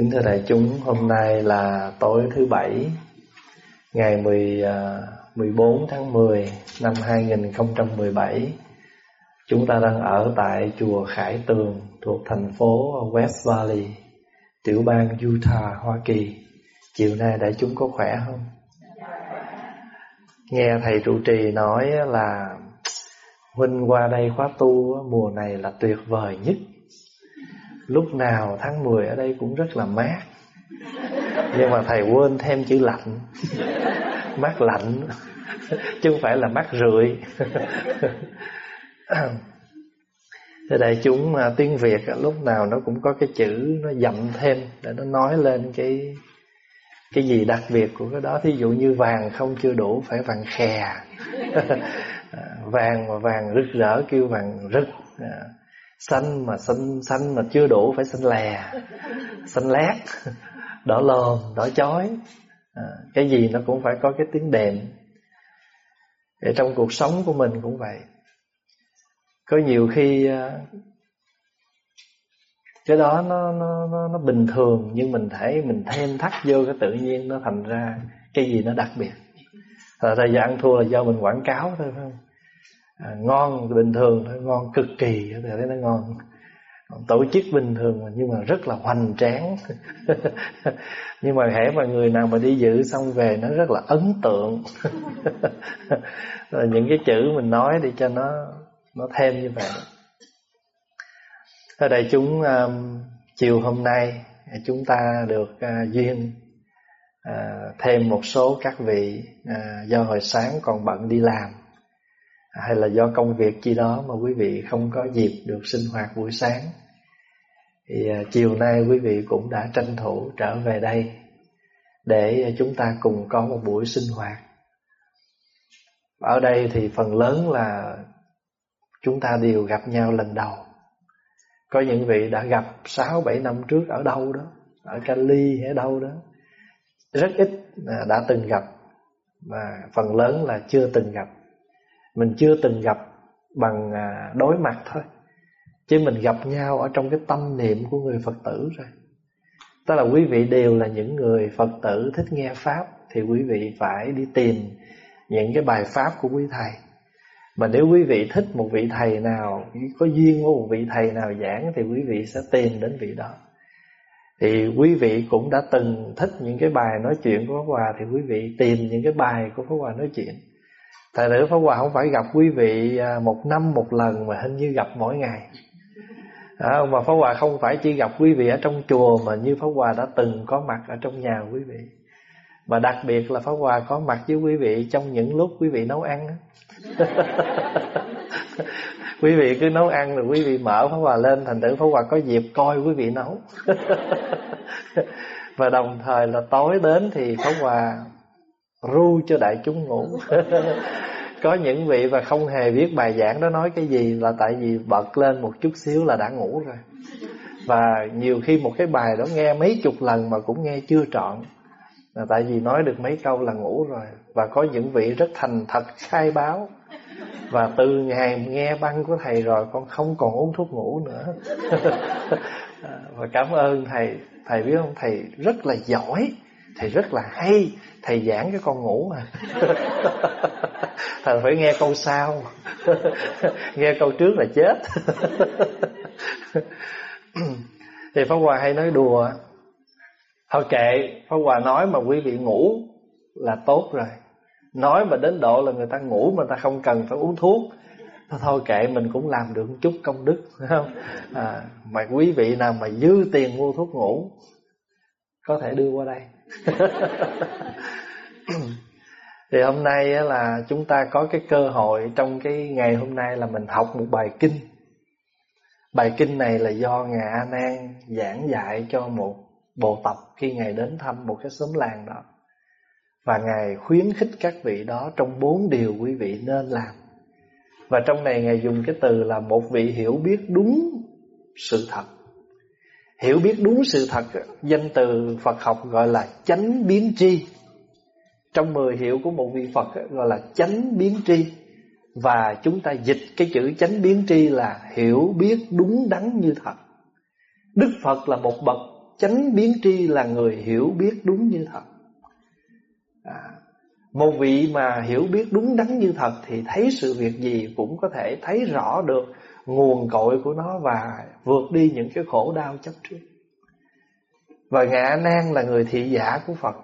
Kính thưa đại chúng, hôm nay là tối thứ bảy, ngày 10, 14 à, tháng 10 năm 2017. Chúng ta đang ở tại chùa Khải Tường thuộc thành phố West Valley, tiểu bang Utah, Hoa Kỳ. Chiều nay đại chúng có khỏe không? Nghe thầy trụ trì nói là Huynh qua đây khóa tu mùa này là tuyệt vời nhất Lúc nào tháng 10 ở đây cũng rất là mát. Nhưng mà thầy quên thêm chữ lạnh. Mát lạnh. Chứ không phải là mát rượi. Thế đại chúng à, tiếng Việt à, lúc nào nó cũng có cái chữ nó dặm thêm Để nó nói lên cái cái gì đặc biệt của cái đó. Thí dụ như vàng không chưa đủ, phải vàng khè. À, vàng mà vàng rực rỡ, kêu vàng rực xanh mà xanh xanh mà chưa đủ phải xanh lè xanh lét đỏ lòm đỏ chói. À, cái gì nó cũng phải có cái tiếng đệm. Để trong cuộc sống của mình cũng vậy. Có nhiều khi à, cái đó nó nó nó, nó bình thường nhưng mình thấy mình thêm thắt vô cái tự nhiên nó thành ra cái gì nó đặc biệt. Là thời gian ăn thua là do mình quảng cáo thôi phải không? À, ngon bình thường thôi ngon cực kỳ thì thấy nó ngon. Tổ chức bình thường nhưng mà rất là hoành tráng. Nhưng mà hễ mà người nào mà đi dự xong về nó rất là ấn tượng. Rồi những cái chữ mình nói để cho nó nó thêm như vậy. Ở đây chúng um, chiều hôm nay à, chúng ta được uh, duyên uh, thêm một số các vị uh, do hồi sáng còn bận đi làm hay là do công việc chi đó mà quý vị không có dịp được sinh hoạt buổi sáng? Thì à, chiều nay quý vị cũng đã tranh thủ trở về đây để chúng ta cùng có một buổi sinh hoạt. Ở đây thì phần lớn là chúng ta đều gặp nhau lần đầu. Có những vị đã gặp 6 7 năm trước ở đâu đó, ở Cali hay đâu đó. Rất ít à, đã từng gặp mà phần lớn là chưa từng gặp mình chưa từng gặp bằng à, đối mặt thôi. Chứ mình gặp nhau ở trong cái tâm niệm của người Phật tử rồi. Tức là quý vị đều là những người Phật tử thích nghe Pháp, Thì quý vị phải đi tìm những cái bài Pháp của quý thầy. Mà nếu quý vị thích một vị thầy nào, Có duyên với một vị thầy nào giảng, Thì quý vị sẽ tìm đến vị đó. Thì quý vị cũng đã từng thích những cái bài nói chuyện của Pháp Hòa, Thì quý vị tìm những cái bài của Pháp Hòa nói chuyện. Thầy nữ Pháp Hòa không phải gặp quý vị à, một năm một lần mà hình như gặp mỗi ngày. À, Mà Pháp Hòa không phải chỉ gặp quý vị ở trong chùa Mà như Pháp Hòa đã từng có mặt ở trong nhà quý vị. Mà đặc biệt là Pháp Hòa có mặt với quý vị trong những lúc quý vị nấu ăn Quý vị cứ nấu ăn rồi quý vị mở Pháp Hòa lên Thành tử Pháp Hòa có dịp coi quý vị nấu. Và đồng thời là tối đến thì Pháp Hòa ru cho đại chúng ngủ. Có những vị và không hề biết bài giảng đó nói cái gì là tại vì bật lên một chút xíu là đã ngủ rồi. Và nhiều khi một cái bài đó nghe mấy chục lần mà cũng nghe chưa trọn. Là tại vì nói được mấy câu là ngủ rồi. Và có những vị rất thành thật khai báo. Và từ ngày nghe băng của thầy rồi con không còn uống thuốc ngủ nữa. Và cảm ơn thầy. Thầy biết không? Thầy rất là giỏi. Thầy rất là hay thầy giảng cái con ngủ mà. Thầy phải nghe câu sau. Nghe câu trước là chết. Thì pháp hòa hay nói đùa thôi kệ pháp hòa nói mà quý vị ngủ là tốt rồi. Nói mà đến độ là người ta ngủ mà ta không cần phải uống thuốc. Thôi kệ mình cũng làm được một chút công đức. Không? À, mà quý vị nào mà dư tiền mua thuốc ngủ có thể đưa qua đây thì hôm nay là chúng ta có cái cơ hội trong cái ngày hôm nay là mình học một bài kinh. Bài kinh này là do ngài a nan giảng dạy cho một bộ tộc khi ngài đến thăm một cái xóm làng đó. Và ngài khuyến khích các vị đó trong bốn điều quý vị nên làm. Và trong này ngài dùng cái từ là một vị hiểu biết đúng sự thật. Hiểu biết đúng sự thật Danh từ Phật học gọi là chánh biến tri. Trong mười hiệu của một vị Phật gọi là chánh biến tri. Và chúng ta dịch cái chữ chánh biến tri là hiểu biết đúng đắn như thật. Đức Phật là một bậc chánh biến tri là người hiểu biết đúng như thật. À, một vị mà hiểu biết đúng đắn như thật thì thấy sự việc gì cũng có thể thấy rõ được nguồn cội của nó và vượt đi những cái khổ đau chấp trước. Và ngạ nan là người thị giả của phật.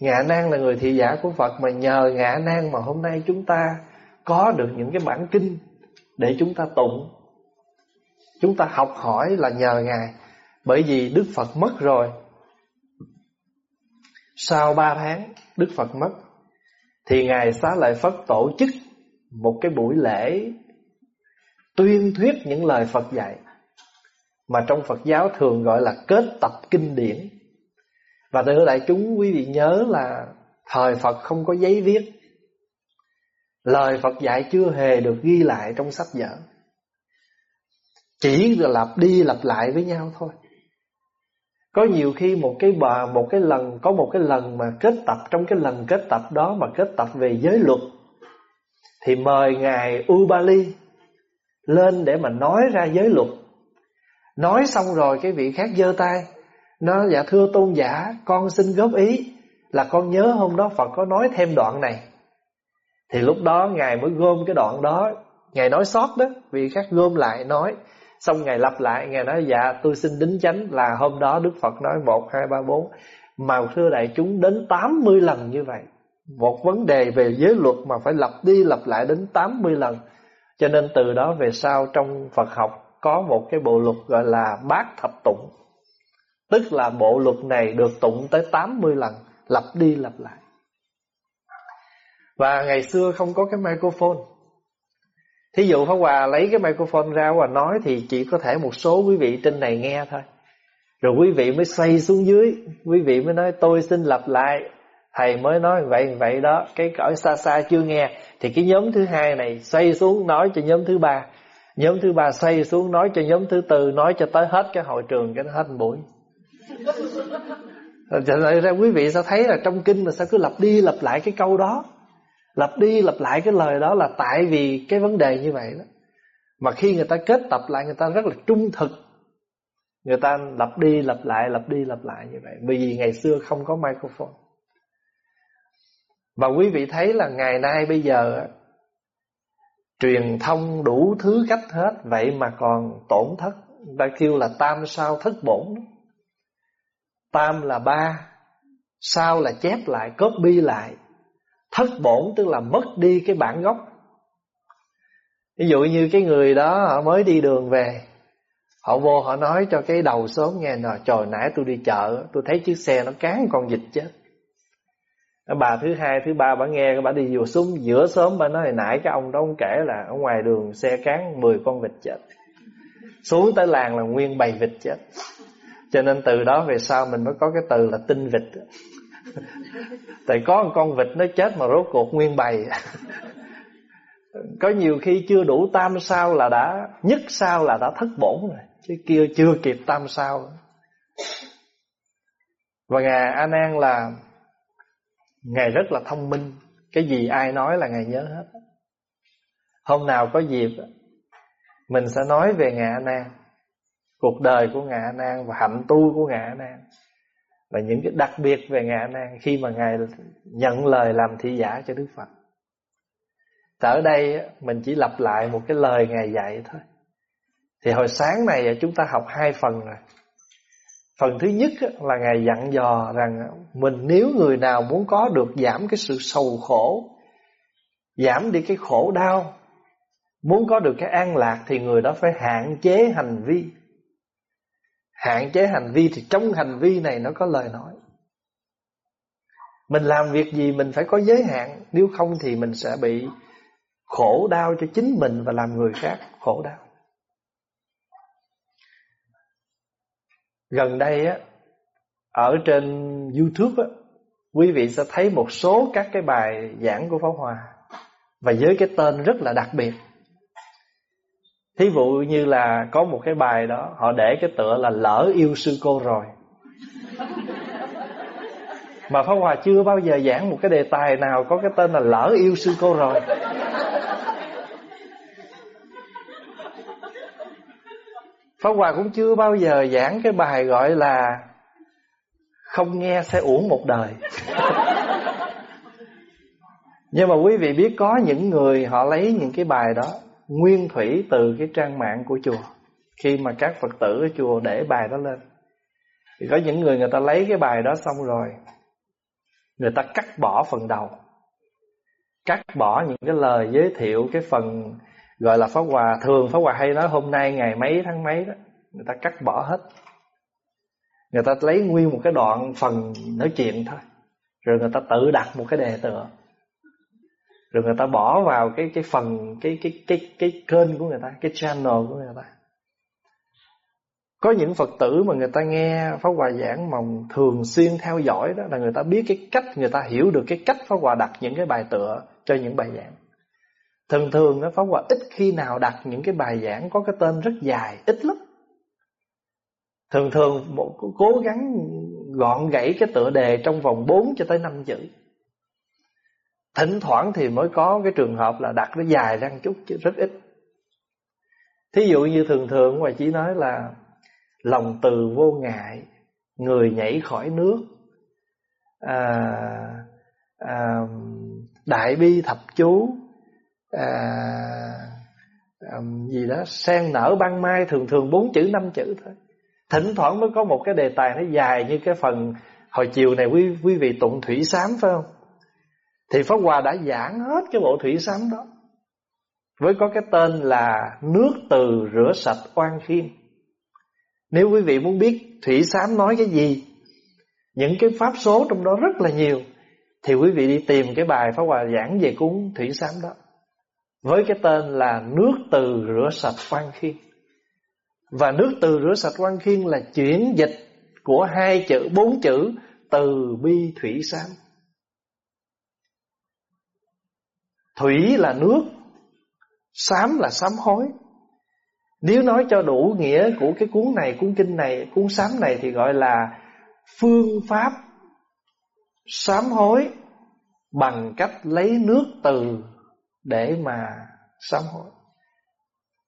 Ngạ nan là người thị giả của phật mà nhờ ngạ nan mà hôm nay chúng ta có được những cái bản kinh để chúng ta tụng. Chúng ta học hỏi là nhờ ngài. Bởi vì đức phật mất rồi. Sau ba tháng đức phật mất, thì ngài xá lợi phất tổ chức một cái buổi lễ tuyên thuyết những lời phật dạy, mà trong Phật giáo thường gọi là kết tập kinh điển. Và thưa đại chúng, quý vị nhớ là thời Phật không có giấy viết. Lời Phật dạy chưa hề được ghi lại trong sách vở. Chỉ là lặp đi lặp lại với nhau thôi. Có nhiều khi một cái bà một cái lần, có một cái lần mà kết tập, trong cái lần kết tập đó mà kết tập về giới luật, thì mời ngài Ubali lên để mà nói ra giới luật. Nói xong rồi cái vị khác giơ tay Nó dạ thưa tôn giả Con xin góp ý Là con nhớ hôm đó Phật có nói thêm đoạn này. Thì lúc đó Ngài mới gom cái đoạn đó Ngài nói sót đó Vị khác gom lại nói. Xong Ngài lặp lại Ngài nói dạ tôi xin đính chánh Là hôm đó Đức Phật nói 1, 2, 3, 4 Mà thưa đại chúng đến 80 lần như vậy. Một vấn đề về giới luật Mà phải lặp đi lặp lại đến 80 lần. Cho nên từ đó về sau Trong Phật học có một cái bộ luật gọi là bát thập tụng. Tức là bộ luật này được tụng tới 80 lần, lặp đi lặp lại. Và ngày xưa không có cái microphone. Thí dụ Pháp Hòa lấy cái microphone ra và nói thì chỉ có thể một số quý vị trên này nghe thôi. Rồi quý vị mới xoay xuống dưới, quý vị mới nói tôi xin lặp lại. Thầy mới nói vậy vậy đó, cái cõi xa xa chưa nghe thì cái nhóm thứ hai này xoay xuống nói cho nhóm thứ ba. Nhóm thứ ba xoay xuống nói cho nhóm thứ tư Nói cho tới hết cái hội trường Cái hết buổi. Rồi ra quý vị sao thấy là trong kinh Mà sao cứ lặp đi lặp lại cái câu đó? Lặp đi lặp lại cái lời đó Là tại vì cái vấn đề như vậy đó. Mà khi người ta kết tập lại Người ta rất là trung thực. Người ta lặp đi lặp lại Lặp đi lặp lại như vậy. Bởi vì ngày xưa không có microphone. Và quý vị thấy là ngày nay bây giờ Truyền thông đủ thứ cách hết, Vậy mà còn tổn thất. Ta kêu là tam sao thất bổn. Tam là ba, Sao là chép lại, Copy lại. Thất bổn tức là mất đi cái bản gốc. Ví dụ như cái người đó, Họ mới đi đường về, Họ vô họ nói cho cái đầu sớm nghe, nè, Trời nãy tôi đi chợ, Tôi thấy chiếc xe nó cán con vịt chết bà thứ hai, thứ ba bà nghe, bà đi vừa xuống giữa sớm bà nói hồi nãy cái ông đó ông kể là ở ngoài đường xe cán 10 con vịt chết xuống tới làng là nguyên bầy vịt chết. Cho nên từ đó về sau mình mới có cái từ là tinh vịt. Tại có một con vịt nó chết mà rốt cuộc nguyên bầy. Có nhiều khi chưa đủ tam sao là đã, nhất sao là đã thất bổn rồi, chứ kia chưa kịp tam sao. Và ngài a nan là Ngài rất là thông minh. Cái gì ai nói là Ngài nhớ hết. Hôm nào có dịp, Mình sẽ nói về Ngài A Nan, Cuộc đời của Ngài A Nan Và hạnh tu của Ngài A Nan. Và những cái đặc biệt về Ngài A Nan Khi mà Ngài nhận lời làm thị giả cho Đức Phật. Tại Ở đây, mình chỉ lặp lại một cái lời Ngài dạy thôi. Thì hồi sáng này, chúng ta học hai phần rồi. Phần thứ nhất là Ngài dặn dò rằng mình nếu người nào muốn có được giảm cái sự sầu khổ, giảm đi cái khổ đau, muốn có được cái an lạc thì người đó phải hạn chế hành vi. Hạn chế hành vi thì trong hành vi này nó có lời nói. Mình làm việc gì mình phải có giới hạn, nếu không thì mình sẽ bị khổ đau cho chính mình và làm người khác khổ đau. Gần đây á, ở trên YouTube á, quý vị sẽ thấy một số các cái bài giảng của Pháp Hòa và với cái tên rất là đặc biệt. Thí dụ như là có một cái bài đó, họ để cái tựa là lỡ yêu sư cô rồi. Mà Pháp Hòa chưa bao giờ giảng một cái đề tài nào có cái tên là lỡ yêu sư cô rồi. Pháp Hòa cũng chưa bao giờ giảng cái bài gọi là Không nghe sẽ uổng một đời. Nhưng mà quý vị biết có những người họ lấy những cái bài đó Nguyên thủy từ cái trang mạng của chùa. Khi mà các Phật tử ở chùa để bài đó lên. Thì có những người người ta lấy cái bài đó xong rồi, Người ta cắt bỏ phần đầu, Cắt bỏ những cái lời giới thiệu, Cái phần gọi là Pháp Hòa Thường Pháp Hòa hay nói hôm nay ngày mấy tháng mấy đó Người ta cắt bỏ hết. Người ta lấy nguyên một cái đoạn phần nói chuyện thôi Rồi người ta tự đặt một cái đề tựa. Rồi người ta bỏ vào cái cái phần Cái cái cái cái kênh của người ta Cái channel của người ta. Có những Phật tử mà người ta nghe Pháp Hòa giảng mà thường xuyên theo dõi đó là người ta biết cái cách, người ta hiểu được cái cách Pháp Hòa đặt những cái bài tựa cho những bài giảng. Thường thường Pháp Hòa ít khi nào đặt những cái bài giảng có cái tên rất dài, ít lắm. Thường thường một cố gắng gọn gãy cái tựa đề trong vòng 4 cho tới 5 chữ. Thỉnh thoảng thì mới có cái trường hợp là đặt nó dài ra một chút chứ rất ít. Thí dụ như thường thường Hòa chỉ nói là lòng từ vô ngại người nhảy khỏi nước à, à, đại bi thập chú à, à, gì đó sen nở ban mai thường thường bốn chữ năm chữ thôi. Thỉnh thoảng mới có một cái đề tài nó dài như cái phần hồi chiều này quý quý vị tụng thủy sám phải không? Thì pháp hòa đã giảng hết cái bộ thủy sám đó với có cái tên là nước từ rửa sạch oan khiên nếu quý vị muốn biết Thủy Sám nói cái gì Những cái pháp số trong đó rất là nhiều Thì quý vị đi tìm cái bài Pháp Hòa giảng về cuốn Thủy Sám đó. Với cái tên là Nước từ rửa sạch quan khiên. Và nước từ rửa sạch quan khiên là chuyển dịch Của hai chữ, bốn chữ Từ bi thủy sám. Thủy là nước Sám là sám hối. Nếu nói cho đủ nghĩa của cái cuốn này, cuốn kinh này, cuốn sám này thì gọi là phương pháp sám hối bằng cách lấy nước từ để mà sám hối.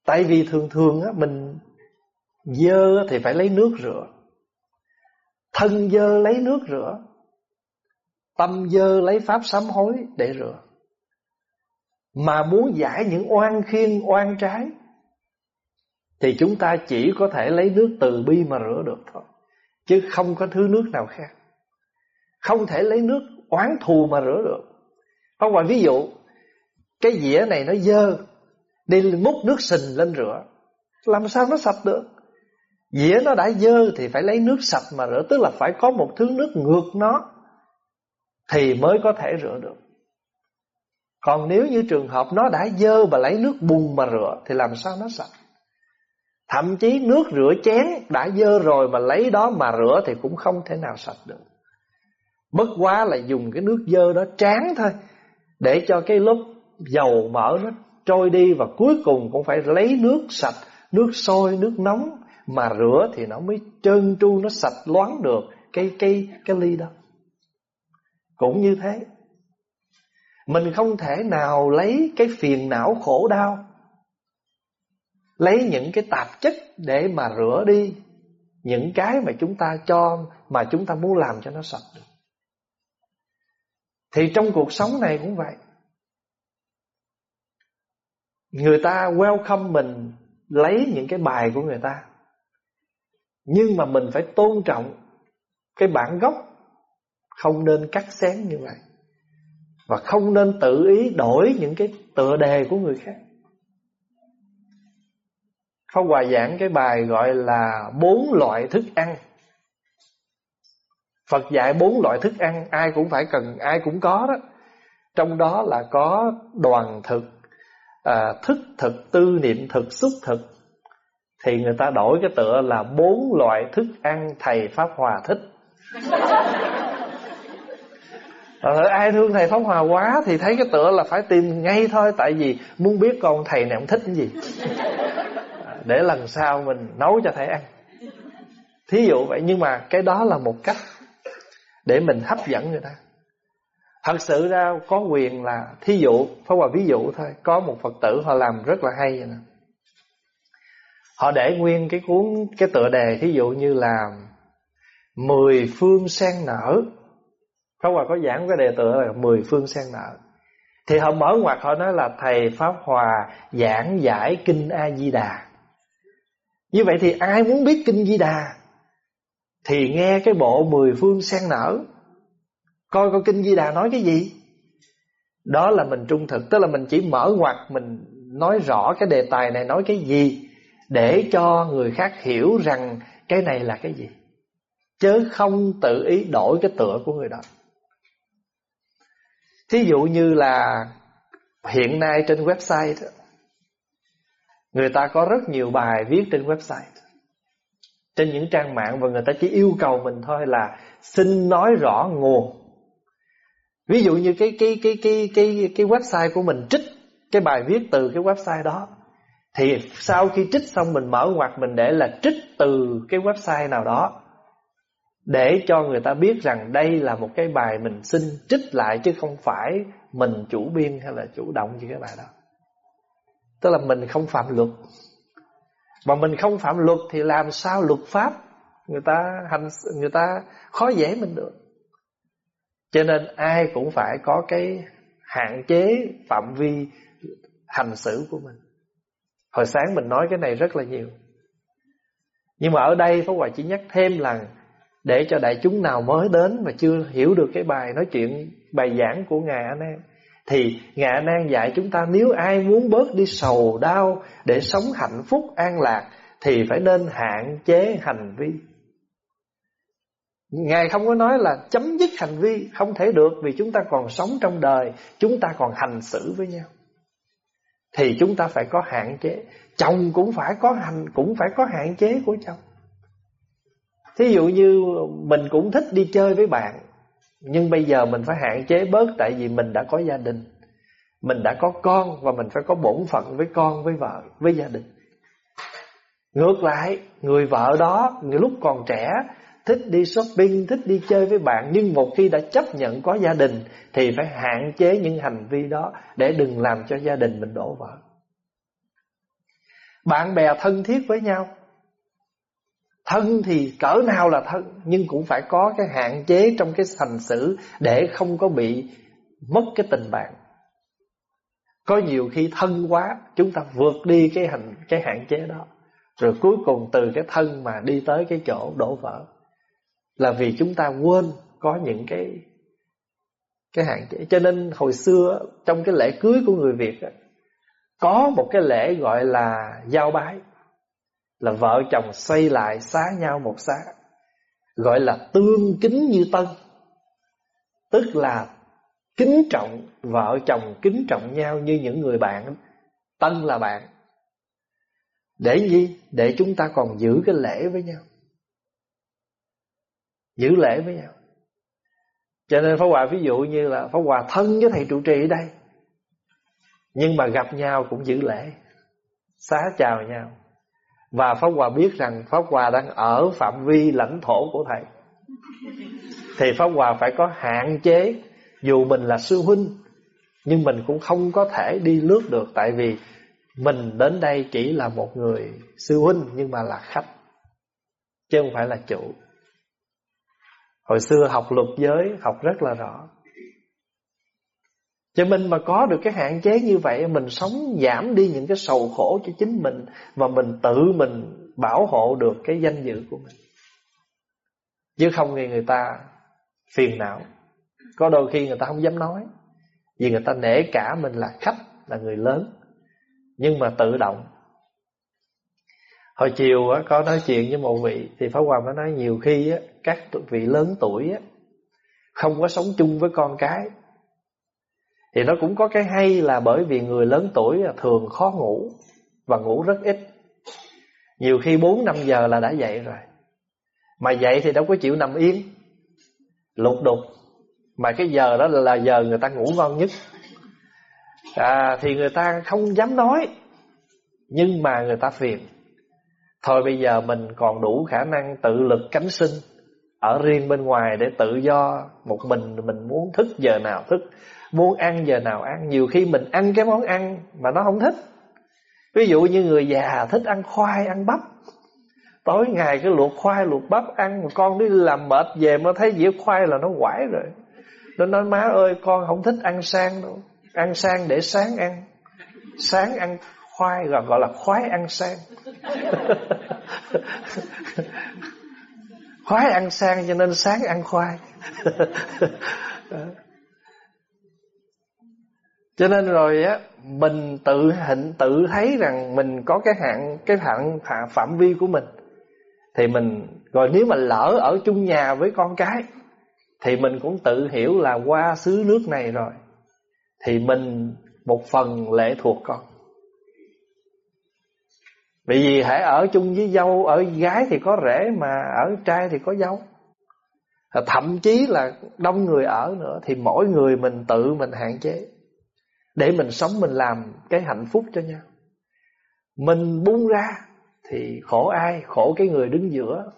Tại vì thường thường á, mình dơ thì phải lấy nước rửa. Thân dơ lấy nước rửa. Tâm dơ lấy pháp sám hối để rửa. Mà muốn giải những oan khiên, oan trái, thì chúng ta chỉ có thể lấy nước từ bi mà rửa được thôi, Chứ không có thứ nước nào khác Không thể lấy nước oán thù mà rửa được Không ngoài ví dụ cái dĩa này nó dơ, Đi múc nước sình lên rửa. Làm sao nó sạch được? Dĩa nó đã dơ thì phải lấy nước sạch mà rửa, Tức là phải có một thứ nước ngược nó Thì mới có thể rửa được. Còn nếu như trường hợp nó đã dơ Và lấy nước bùn mà rửa Thì làm sao nó sạch? Thậm chí nước rửa chén đã dơ rồi mà lấy đó mà rửa thì cũng không thể nào sạch được. Bất quá là dùng cái nước dơ đó tráng thôi, để cho cái lớp dầu mỡ nó trôi đi và cuối cùng cũng phải lấy nước sạch, nước sôi, nước nóng mà rửa thì nó mới trơn tru nó sạch loáng được cái cái cái ly đó. Cũng như thế. Mình không thể nào lấy cái phiền não khổ đau Lấy những cái tạp chất để mà rửa đi Những cái mà chúng ta cho Mà chúng ta muốn làm cho nó sạch được Thì trong cuộc sống này cũng vậy Người ta welcome mình Lấy những cái bài của người ta. Nhưng mà mình phải tôn trọng Cái bản gốc. Không nên cắt xén như vậy. Và không nên tự ý đổi những cái tựa đề của người khác. Pháp Hòa giảng cái bài gọi là bốn loại thức ăn. Phật dạy bốn loại thức ăn Ai cũng phải cần, ai cũng có đó. Trong đó là có đoàn thực à, Thức thực, tư niệm thực, xúc thực Thì người ta đổi cái tựa là bốn loại thức ăn Thầy Pháp Hòa thích. Ờ, ai thương thầy Pháp Hòa quá Thì thấy cái tựa là phải tìm ngay thôi Tại vì muốn biết con thầy này ông thích cái gì. À, để lần sau mình nấu cho thầy ăn. Thí dụ vậy nhưng mà cái đó là một cách để mình hấp dẫn người ta thật sự ra có quyền là thí dụ, phải qua ví dụ thôi có một phật tử họ làm rất là hay vậy nè Họ để nguyên cái cuốn, cái tựa đề thí dụ như là mười phương sen nở. Pháp Hòa có giảng cái đề tựa là mười phương sen nở. Thì họ mở ngoặt họ nói là thầy Pháp Hòa giảng giải kinh A Di Đà. Như vậy thì ai muốn biết kinh Di Đà thì nghe cái bộ mười phương sen nở. Coi coi kinh Di Đà nói cái gì. Đó là mình trung thực, tức là mình chỉ mở ngoặt mình nói rõ cái đề tài này nói cái gì để cho người khác hiểu rằng cái này là cái gì. Chứ không tự ý đổi cái tựa của người đó. Thí dụ như là hiện nay trên website đó, người ta có rất nhiều bài viết trên website. Trên những trang mạng và người ta chỉ yêu cầu mình thôi là xin nói rõ nguồn. Ví dụ như cái cái cái cái cái cái website của mình, trích cái bài viết từ cái website đó, thì sau khi trích xong mình mở ngoặt mình để là trích từ cái website nào đó, để cho người ta biết rằng đây là một cái bài mình xin trích lại chứ không phải mình chủ biên hay là chủ động gì cái bài đó. Tức là mình không phạm luật. Mà mình không phạm luật thì làm sao luật pháp người ta hành người ta khó dễ mình được. Cho nên ai cũng phải có cái hạn chế phạm vi hành xử của mình. Hồi sáng mình nói cái này rất là nhiều. Nhưng mà ở đây Pháp Hòa chỉ nhắc thêm là để cho đại chúng nào mới đến mà chưa hiểu được cái bài nói chuyện, bài giảng của ngài An Nan thì ngài An Nan dạy chúng ta nếu ai muốn bớt đi sầu đau để sống hạnh phúc an lạc thì phải nên hạn chế hành vi. Ngài không có nói là chấm dứt hành vi Không thể được vì chúng ta còn sống trong đời Chúng ta còn hành xử với nhau. Thì chúng ta phải có hạn chế. Chồng cũng phải có hành Cũng phải có hạn chế của chồng. Thí dụ như mình cũng thích đi chơi với bạn Nhưng bây giờ mình phải hạn chế bớt Tại vì mình đã có gia đình. Mình đã có con Và mình phải có bổn phận với con, với vợ, với gia đình. Ngược lại Người vợ đó Người lúc còn trẻ Thích đi shopping, thích đi chơi với bạn Nhưng một khi đã chấp nhận có gia đình Thì phải hạn chế những hành vi đó Để đừng làm cho gia đình mình đổ vỡ. Bạn bè thân thiết với nhau. Thân thì cỡ nào là thân Nhưng cũng phải có cái hạn chế trong cái hành xử Để không có bị mất cái tình bạn. Có nhiều khi thân quá Chúng ta vượt đi cái hành cái hạn chế đó Rồi cuối cùng từ cái thân mà đi tới cái chỗ đổ vỡ. Là vì chúng ta quên có những cái cái hạn chế. Cho nên hồi xưa trong cái lễ cưới của người Việt Có một cái lễ gọi là giao bái, là vợ chồng xoay lại xá nhau một xá, gọi là tương kính như tân. Tức là kính trọng, vợ chồng kính trọng nhau như những người bạn, tân là bạn. Để gì? Để chúng ta còn giữ cái lễ với nhau giữ lễ với nhau. Cho nên Pháp Hòa ví dụ như là Pháp Hòa thân với thầy trụ trì ở đây, Nhưng mà gặp nhau cũng giữ lễ, Xá chào nhau. Và Pháp Hòa biết rằng Pháp Hòa đang ở phạm vi lãnh thổ của Thầy. Thì Pháp Hòa phải có hạn chế, Dù mình là sư huynh, Nhưng mình cũng không có thể đi lướt được, Tại vì mình đến đây chỉ là một người sư huynh, Nhưng mà là khách, Chứ không phải là chủ. Hồi xưa học luật giới, Học rất là rõ. Cho mình mà có được cái hạn chế như vậy, Mình sống giảm đi những cái sầu khổ cho chính mình Và mình tự mình bảo hộ được cái danh dự của mình. Chứ không thì người ta phiền não. Có đôi khi người ta không dám nói, Vì người ta nể cả mình là khách, Là người lớn. Nhưng mà tự động Hồi chiều á, có nói chuyện với một vị Thì Pháp Hòa mới nói nhiều khi á, Các vị lớn tuổi á, Không có sống chung với con cái. Thì nó cũng có cái hay là bởi vì người lớn tuổi thường khó ngủ Và ngủ rất ít. Nhiều khi 4-5 giờ là đã dậy rồi. Mà dậy thì đâu có chịu nằm yên Lục đục. Mà cái giờ đó là giờ người ta ngủ ngon nhất. À, Thì người ta không dám nói Nhưng mà người ta phiền. Thôi bây giờ mình còn đủ khả năng tự lực cánh sinh Ở riêng bên ngoài để tự do Một mình mình muốn thức giờ nào thức, Muốn ăn giờ nào ăn. Nhiều khi mình ăn cái món ăn Mà nó không thích. Ví dụ như người già thích ăn khoai, ăn bắp. Tối ngày cái luộc khoai, luộc bắp ăn, mà con đi làm mệt về mà thấy dĩa khoai là nó quải rồi. Nó nói, má ơi, con không thích ăn sang đâu. Ăn sang để sáng ăn. Sáng ăn khoai, gọi gọi là khoái ăn sang. Khoái ăn sang cho nên sáng ăn khoai. Cho nên rồi á, mình tự hạnh tự thấy rằng mình có cái hạn cái hạn phạm vi của mình. Thì mình, rồi nếu mà lỡ ở chung nhà với con cái, thì mình cũng tự hiểu là qua xứ nước này rồi, thì mình một phần lệ thuộc con bởi vì hãy ở chung với dâu, Ở gái thì có rể mà Ở trai thì có dâu. Thậm chí là đông người ở nữa Thì mỗi người mình tự mình hạn chế. Để mình sống mình làm Cái hạnh phúc cho nhau. Mình buông ra Thì khổ ai, Khổ cái người đứng giữa.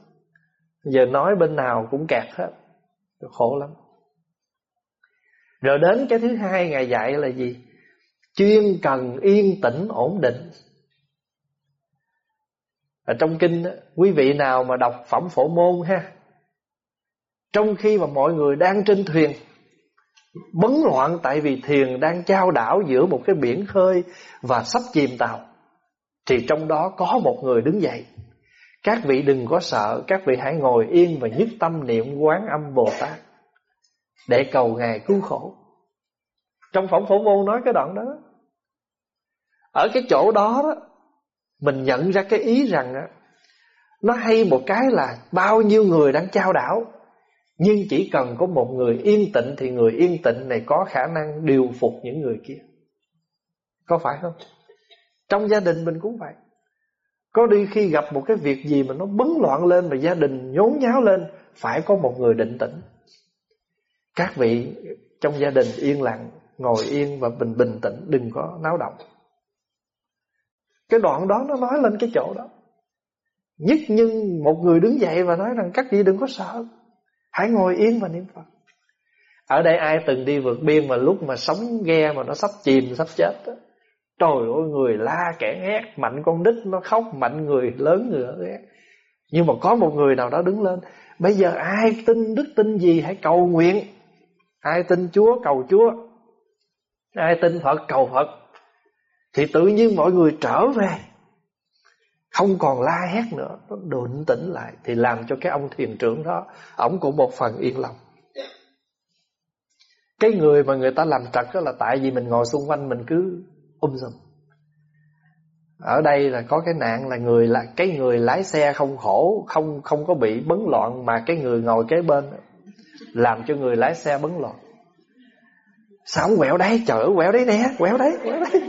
Giờ nói bên nào cũng kẹt hết. Khổ lắm. Rồi đến cái thứ hai Ngài dạy là gì? Chuyên cần yên tĩnh ổn định ở trong kinh đó, quý vị nào mà đọc phẩm phổ môn ha trong khi mà mọi người đang trên thuyền bấn loạn tại vì thuyền đang trao đảo giữa một cái biển khơi và sắp chìm tàu thì trong đó có một người đứng dậy. Các vị đừng có sợ các vị hãy ngồi yên và nhất tâm niệm quán âm bồ tát để cầu ngài cứu khổ. Trong phẩm phổ môn nói cái đoạn đó ở cái chỗ đó đó mình nhận ra cái ý rằng á, nó hay một cái là bao nhiêu người đang trao đảo. Nhưng chỉ cần có một người yên tĩnh thì người yên tĩnh này có khả năng điều phục những người kia. Có phải không? Trong gia đình mình cũng vậy. Có đi khi gặp một cái việc gì mà nó bấn loạn lên Và gia đình nhốn nháo lên, Phải có một người định tĩnh. Các vị trong gia đình yên lặng, Ngồi yên và bình bình tĩnh, Đừng có náo động cái đoạn đó nó nói lên cái chỗ đó. Nhất nhưng một người đứng dậy và nói rằng, Các vị đừng có sợ. Hãy ngồi yên và niệm Phật. Ở đây ai từng đi vượt biên Mà lúc mà sóng ghe mà nó sắp chìm, Sắp chết đó. Trời ơi, người la kẻ hét Mạnh con đít nó khóc, Mạnh người lớn người ghét. Nhưng mà có một người nào đó đứng lên, Bây giờ ai tin đức tin gì Hãy cầu nguyện. Ai tin Chúa, cầu Chúa. Ai tin Phật, cầu Phật thì tự nhiên mọi người trở về. Không còn la hét nữa, Nó định tĩnh lại, Thì làm cho cái ông thiền trưởng đó Ông cũng một phần yên lòng. Cái người mà người ta làm trật đó là tại vì mình ngồi xung quanh Mình cứ um sùm. Ở đây là có cái nạn là người là, cái người lái xe không khổ, không không có bị bấn loạn mà cái người ngồi kế bên làm cho người lái xe bấn loạn. Sao ông quẹo đấy? Trời ơi, quẹo đấy nè, quẹo đấy quẹo đấy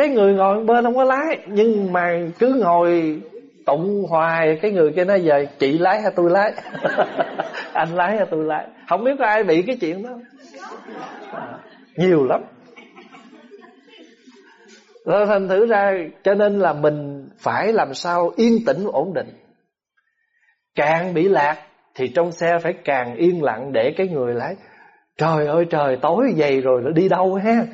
cái người ngồi bên không có lái, nhưng mà cứ ngồi tụng hoài, cái người kia nói về, chị lái hay tôi lái? Anh lái hay tôi lái? Không biết có ai bị cái chuyện đó. Nhiều lắm. Rồi thành thử ra, cho nên là mình phải làm sao yên tĩnh ổn định. Càng bị lạc, thì trong xe phải càng yên lặng để cái người lái, trời ơi, trời, tối dày rồi nó đi đâu ha?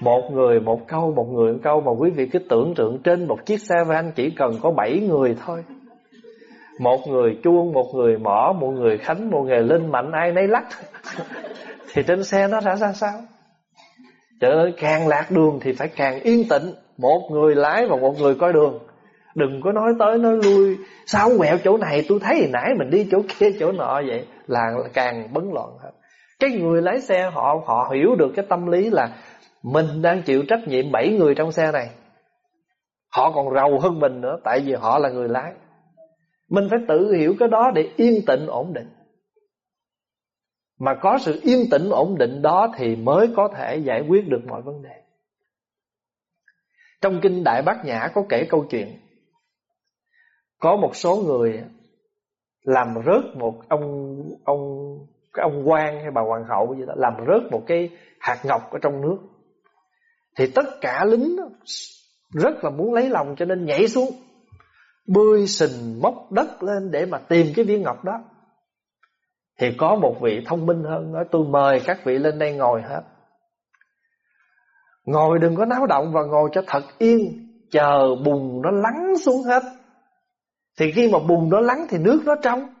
Một người, một câu, Một người, một câu, Mà quý vị cứ tưởng tượng Trên một chiếc xe van chỉ cần có bảy người thôi. Một người chuông, Một người mỏ Một người khánh, Một người linh mạnh, Ai nấy lắc. Thì trên xe nó ra ra sao? Trời ơi, càng lạc đường Thì phải càng yên tĩnh. Một người lái và một người coi đường. Đừng có nói tới, nói lui. Sao quẹo chỗ này? Tôi thấy nãy mình đi chỗ kia, chỗ nọ vậy. Là càng bấn loạn hơn. Cái người lái xe họ họ hiểu được cái tâm lý là mình đang chịu trách nhiệm bảy người trong xe này. Họ còn rầu hơn mình nữa, Tại vì họ là người lái. Mình phải tự hiểu cái đó để yên tĩnh ổn định. Mà có sự yên tĩnh ổn định đó Thì mới có thể giải quyết được mọi vấn đề. Trong Kinh Đại Bát Nhã có kể câu chuyện. Có một số người Làm rớt một ông Ông, cái ông quan hay bà hoàng hậu gì đó, Làm rớt một cái hạt ngọc ở trong nước thì tất cả lính rất là muốn lấy lòng cho nên nhảy xuống, Bươi sình móc đất lên để mà tìm cái viên ngọc đó. Thì có một vị thông minh hơn nói, tôi mời các vị lên đây ngồi hết. Ngồi đừng có náo động và ngồi cho thật yên, Chờ bùn nó lắng xuống hết. Thì khi mà bùn nó lắng thì nước nó trong.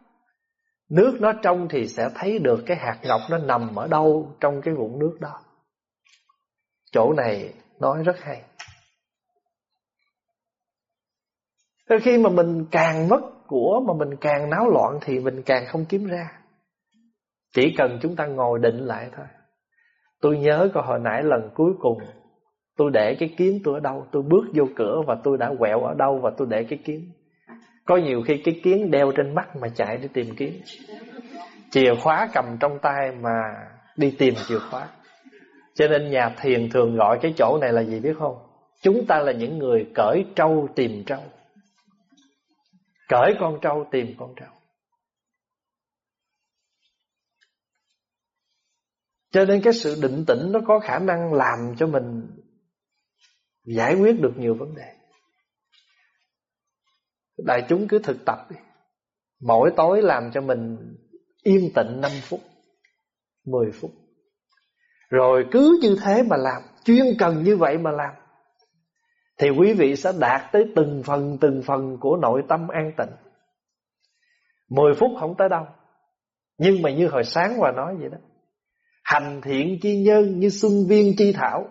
Nước nó trong thì sẽ thấy được cái hạt ngọc nó nằm ở đâu trong cái vũng nước đó. Chỗ này nói rất hay. Thế khi mà mình càng mất của mà mình càng náo loạn thì mình càng không kiếm ra. Chỉ cần chúng ta ngồi định lại thôi. Tôi nhớ có hồi nãy lần cuối cùng tôi để cái kiếm tôi ở đâu, tôi bước vô cửa và tôi đã quẹo ở đâu và tôi để cái kiếm. Có nhiều khi cái kiến đeo trên mắt mà chạy đi tìm kiếm Chìa khóa cầm trong tay mà đi tìm chìa khóa cho nên nhà thiền thường gọi cái chỗ này là gì biết không? Chúng ta là những người cởi trâu tìm trâu. Cởi con trâu tìm con trâu. Cho nên cái sự định tĩnh nó có khả năng làm cho mình giải quyết được nhiều vấn đề. Đại chúng cứ thực tập đi. Mỗi tối làm cho mình yên tĩnh 5 phút 10 phút. Rồi cứ như thế mà làm, Chuyên cần như vậy mà làm. Thì quý vị sẽ đạt tới từng phần từng phần của nội tâm an tịnh. 10 phút không tới đâu. Nhưng mà như hồi sáng Hòa nói vậy đó, Hành thiện chi nhân như xuân viên chi thảo,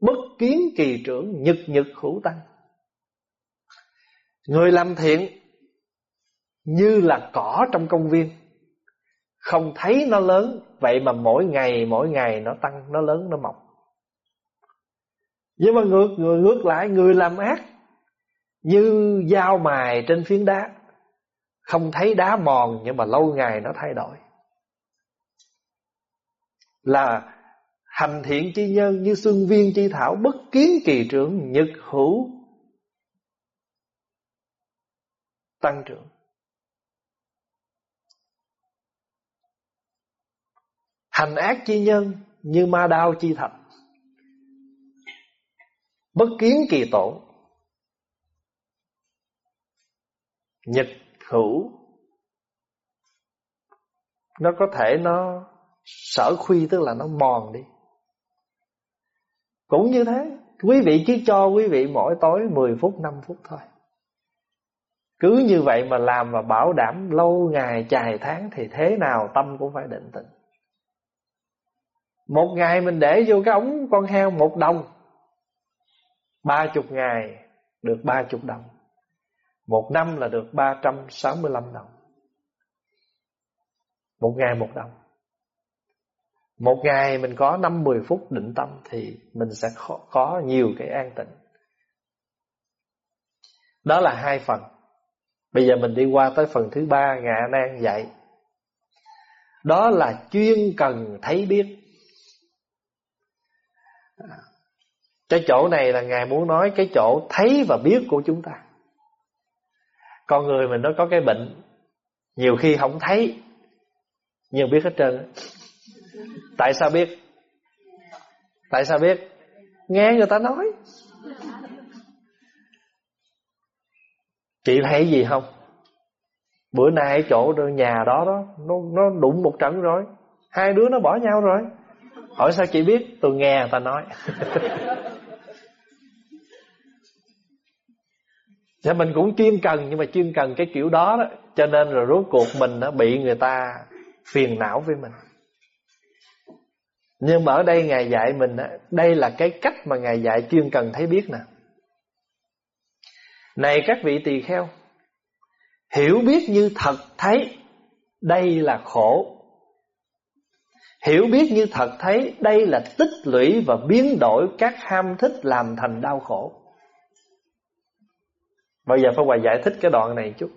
Bất kiến kỳ trưởng nhật nhật hữu tăng. Người làm thiện như là cỏ trong công viên. Không thấy nó lớn, vậy mà mỗi ngày mỗi ngày nó tăng, nó lớn, nó mọc. Nhưng mà ngược người ngược lại người làm ác như dao mài trên phiến đá. Không thấy đá mòn nhưng mà lâu ngày nó thay đổi. Là hành thiện chi nhân như xuân viên chi thảo bất kiến kỳ trưởng nhật hữu tăng trưởng. Hành ác chi nhân như ma đao chi thạch. Bất kiến kỳ tổn. Nhật hữu. Nó có thể nó sở khuy tức là nó mòn đi. Cũng như thế, quý vị chỉ cho quý vị mỗi tối 10 phút 5 phút thôi. Cứ như vậy mà làm và bảo đảm lâu ngày dài tháng Thì thế nào tâm cũng phải định tĩnh một ngày mình để vô cái ống con heo một đồng. Ba chục ngày được ba chục đồng. Một năm là được ba trăm sáu mươi lăm đồng. Một ngày một đồng. Một ngày mình có năm mười phút định tâm Thì mình sẽ có nhiều cái an tịnh. Đó là hai phần. Bây giờ mình đi qua tới phần thứ ba, Ngạ Nan dạy. Đó là chuyên cần thấy biết. Cái chỗ này là Ngài muốn nói Cái chỗ thấy và biết của chúng ta. Con người mình nó có cái bệnh, Nhiều khi không thấy, Nhưng biết hết trơn. Tại sao biết? Tại sao biết? Nghe người ta nói. Chị thấy gì không? Bữa nay chỗ nhà đó đó, Nó nó đụng một trận rồi. Hai đứa nó bỏ nhau rồi. Hỏi sao chị biết? Tôi nghe người ta nói. Thì dạ, mình cũng chuyên cần Nhưng mà chuyên cần cái kiểu đó, đó. Cho nên là rốt cuộc mình đã bị người ta Phiền não với mình. Nhưng mà ở đây Ngài dạy mình Đây là cái cách mà Ngài dạy chuyên cần thấy biết nè. Này các vị tỳ kheo Hiểu biết như thật thấy Đây là khổ. Hiểu biết như thật thấy, Đây là tích lũy và biến đổi Các ham thích làm thành đau khổ. Bây giờ Pháp Hòa giải thích cái đoạn này chút.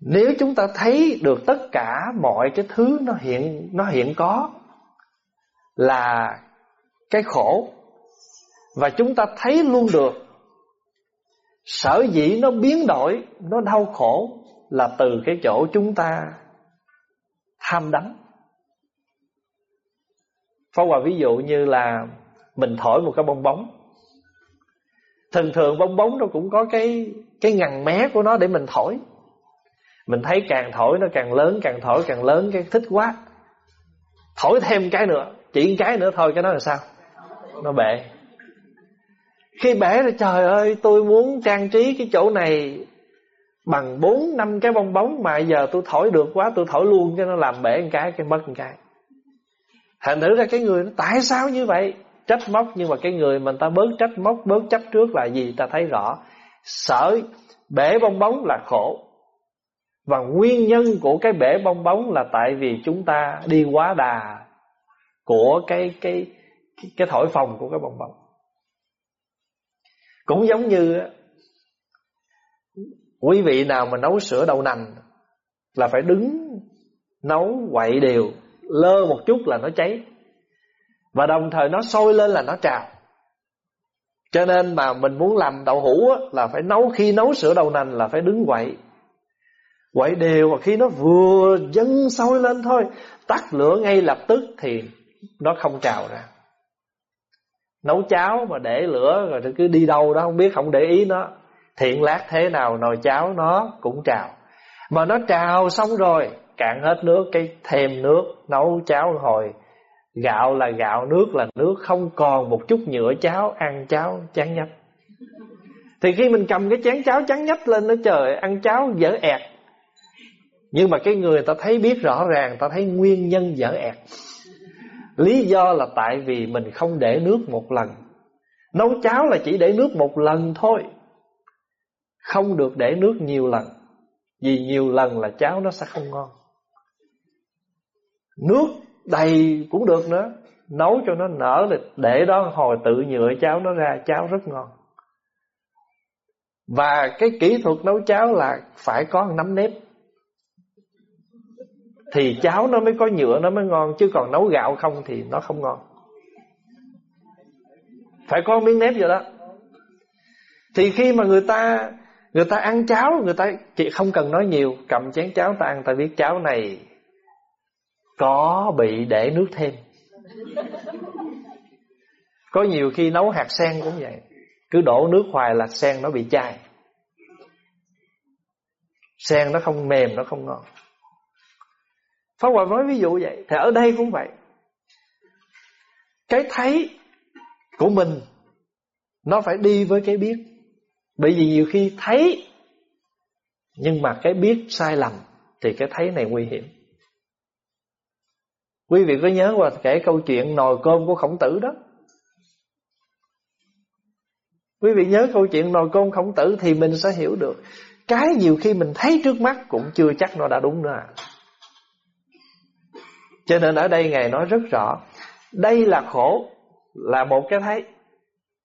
Nếu chúng ta thấy được tất cả mọi cái thứ nó hiện nó hiện có là cái khổ, và chúng ta thấy luôn được, Sở dĩ nó biến đổi, Nó đau khổ là từ cái chỗ chúng ta Tham đắm. Phá hòa ví dụ như là Mình thổi một cái bong bóng. Thường thường bong bóng nó cũng có cái Cái ngằn mé của nó để mình thổi. Mình thấy càng thổi nó càng lớn, Càng thổi càng lớn, cái thích quá. Thổi thêm cái nữa, Chỉ cái nữa thôi, cái đó là sao? Nó bể. Khi bể rồi trời ơi, tôi muốn trang trí cái chỗ này bằng bốn năm cái bong bóng mà giờ tôi thổi được quá tôi thổi luôn cho nó làm bể một cái cái mất một cái. Thành thử ra cái người nó tại sao như vậy? Trách móc nhưng mà cái người mình ta bớt trách móc bớt chấp trước là gì? Ta thấy rõ. Sợ bể bong bóng là khổ. Và nguyên nhân của cái bể bong bóng là tại vì chúng ta đi quá đà của cái cái cái, cái thổi phòng của cái bong bóng. Cũng giống như quý vị nào mà nấu sữa đậu nành là phải đứng nấu quậy đều lơ một chút là nó cháy. Và đồng thời nó sôi lên là nó trào. Cho nên mà mình muốn làm đậu hũ á, là phải nấu khi nấu sữa đậu nành là phải đứng quậy. Quậy đều và khi nó vừa dâng sôi lên thôi tắt lửa ngay lập tức thì nó không trào ra. Nấu cháo mà để lửa rồi cứ đi đâu đó không biết không để ý nó thiện lát thế nào nồi cháo nó cũng trào. Mà nó trào xong rồi, cạn hết nước, cái thêm nước, nấu cháo hồi. Gạo là gạo, nước là nước, không còn một chút nhựa cháo, ăn cháo chán nhách. Thì khi mình cầm cái chén cháo chán nhách lên nó trời, ăn cháo dở ẹt. Nhưng mà cái người ta thấy biết rõ ràng, ta thấy nguyên nhân dở ẹt. Lý do là tại vì mình không để nước một lần. Nấu cháo là chỉ để nước một lần thôi không được để nước nhiều lần, vì nhiều lần là cháo nó sẽ không ngon. Nước đầy cũng được nữa, Nấu cho nó nở Để đó hồi tự nhựa cháo nó ra, Cháo rất ngon. Và cái kỹ thuật nấu cháo là Phải có nắm nếp. Thì cháo nó mới có nhựa, Nó mới ngon, Chứ còn nấu gạo không thì nó không ngon. Phải có miếng nếp vậy đó. Thì khi mà người ta Người ta ăn cháo, Người ta, chị không cần nói nhiều, Cầm chén cháo ta ăn, Ta biết cháo này có bị để nước thêm. Có nhiều khi nấu hạt sen cũng vậy. Cứ đổ nước hoài là sen nó bị chai. Sen nó không mềm, Nó không ngon. Pháp Hòa nói ví dụ vậy, Thì ở đây cũng vậy. Cái thấy của mình, Nó phải đi với cái biết. Bởi vì nhiều khi thấy, Nhưng mà cái biết sai lầm, Thì cái thấy này nguy hiểm. Quý vị có nhớ qua kể câu chuyện nồi cơm của khổng tử đó? Quý vị nhớ câu chuyện nồi cơm khổng tử Thì mình sẽ hiểu được. Cái nhiều khi mình thấy trước mắt Cũng chưa chắc nó đã đúng nữa à. Cho nên ở đây Ngài nói rất rõ, Đây là khổ, Là một cái thấy,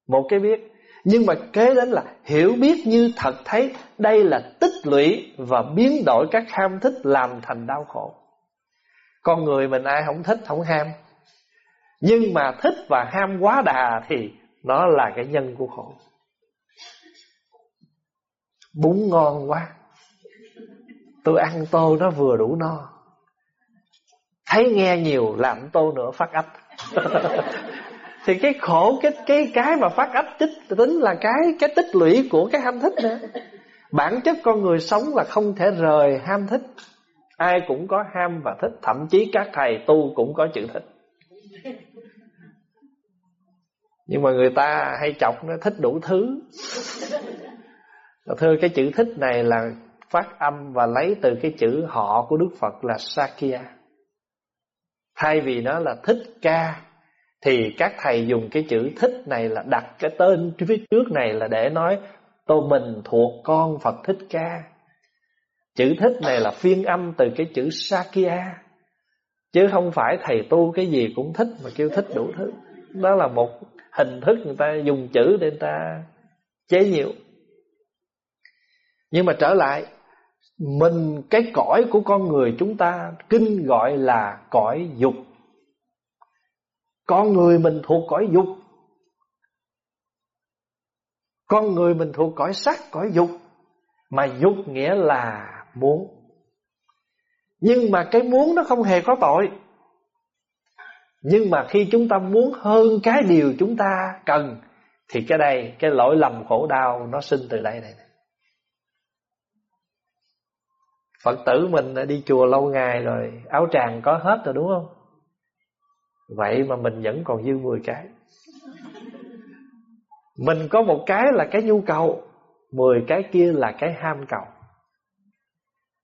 Một cái biết. Nhưng mà kế đến là hiểu biết như thật thấy Đây là tích lũy Và biến đổi các ham thích làm thành đau khổ. Con người mình ai không thích, không ham. Nhưng mà thích và ham quá đà Thì nó là cái nhân của khổ. Bún ngon quá. Tôi ăn tô nó vừa đủ no. Thấy nghe nhiều làm tô nữa phát ách. Thì cái khổ, cái cái cái mà phát ách tích tính là cái cái tích lũy của cái ham thích nữa. Bản chất con người sống là không thể rời ham thích. Ai cũng có ham và thích, Thậm chí các thầy tu cũng có chữ thích Nhưng mà người ta hay chọc nó, thích đủ thứ Thưa, cái chữ thích này là phát âm và lấy từ cái chữ họ của Đức Phật là Sakya Thay vì nó là thích ca thì các thầy dùng cái chữ thích này là đặt cái tên phía trước này là để nói Tôi mình thuộc con Phật thích ca. Chữ thích này là phiên âm từ cái chữ Sakya. Chứ không phải thầy tu cái gì cũng thích mà kêu thích đủ thứ. Đó là một hình thức người ta dùng chữ để người ta chế nhiễu Nhưng mà trở lại, Mình, cái cõi của con người chúng ta, Kinh gọi là cõi dục. Con người mình thuộc cõi dục. Con người mình thuộc cõi sắc, cõi dục. Mà dục nghĩa là muốn. Nhưng mà cái muốn nó không hề có tội. Nhưng mà khi chúng ta muốn hơn cái điều chúng ta cần Thì cái đây, cái lỗi lầm khổ đau nó sinh từ đây này Phật tử mình đã đi chùa lâu ngày rồi Áo tràng có hết rồi đúng không? Vậy mà mình vẫn còn dư 10 cái. Mình có một cái là cái nhu cầu, Mười cái kia là cái ham cầu.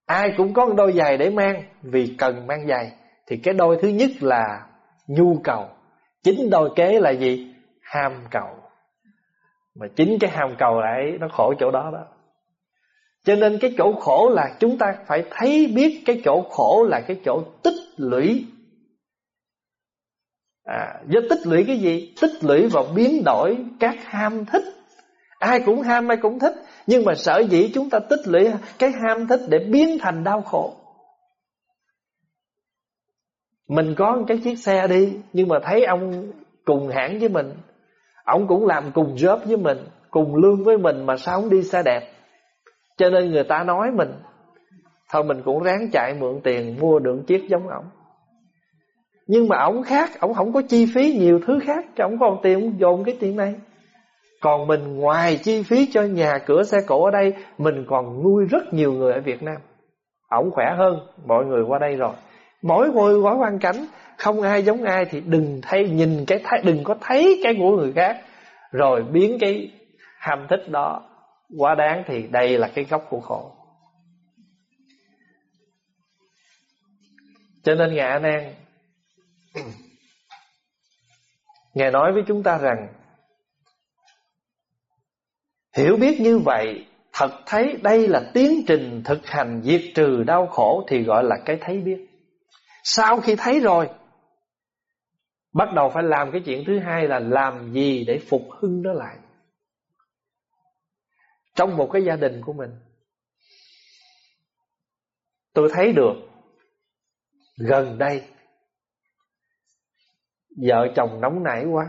Ai cũng có đôi giày để mang, Vì cần mang giày. Thì cái đôi thứ nhất là nhu cầu, Chính đôi kế là gì? Ham cầu. Mà chính cái ham cầu ấy, Nó khổ chỗ đó đó. Cho nên cái chỗ khổ là Chúng ta phải thấy biết cái chỗ khổ Là cái chỗ tích lũy à, Do tích lũy cái gì? Tích lũy và biến đổi Các ham thích. Ai cũng ham ai cũng thích. Nhưng mà sợ dĩ chúng ta tích lũy Cái ham thích để biến thành đau khổ? Mình có cái chiếc xe đi Nhưng mà thấy ông cùng hãng với mình. Ông cũng làm cùng job với mình Cùng lương với mình Mà sao ông đi xe đẹp? Cho nên người ta nói mình Thôi mình cũng ráng chạy mượn tiền Mua được chiếc giống ông. Nhưng mà ổng khác ổng không có chi phí nhiều thứ khác Cho ổng còn tiền ổng dồn cái tiền này. Còn mình ngoài chi phí cho nhà cửa xe cộ ở đây Mình còn nuôi rất nhiều người ở Việt Nam. Ổng khỏe hơn mọi người qua đây rồi. Mỗi người có hoàn cảnh Không ai giống ai thì đừng thấy Nhìn cái thái, đừng có thấy cái của người khác. Rồi biến cái ham thích đó Quá đáng thì đây là cái gốc của khổ. Cho nên Ngài A Nan Ngài nói với chúng ta rằng, Hiểu biết như vậy, Thật thấy đây là tiến trình thực hành diệt trừ đau khổ Thì gọi là cái thấy biết. Sau khi thấy rồi, Bắt đầu phải làm cái chuyện thứ hai là Làm gì để phục hưng nó lại Trong một cái gia đình của mình. Tôi thấy được, Gần đây Vợ chồng nóng nảy quá.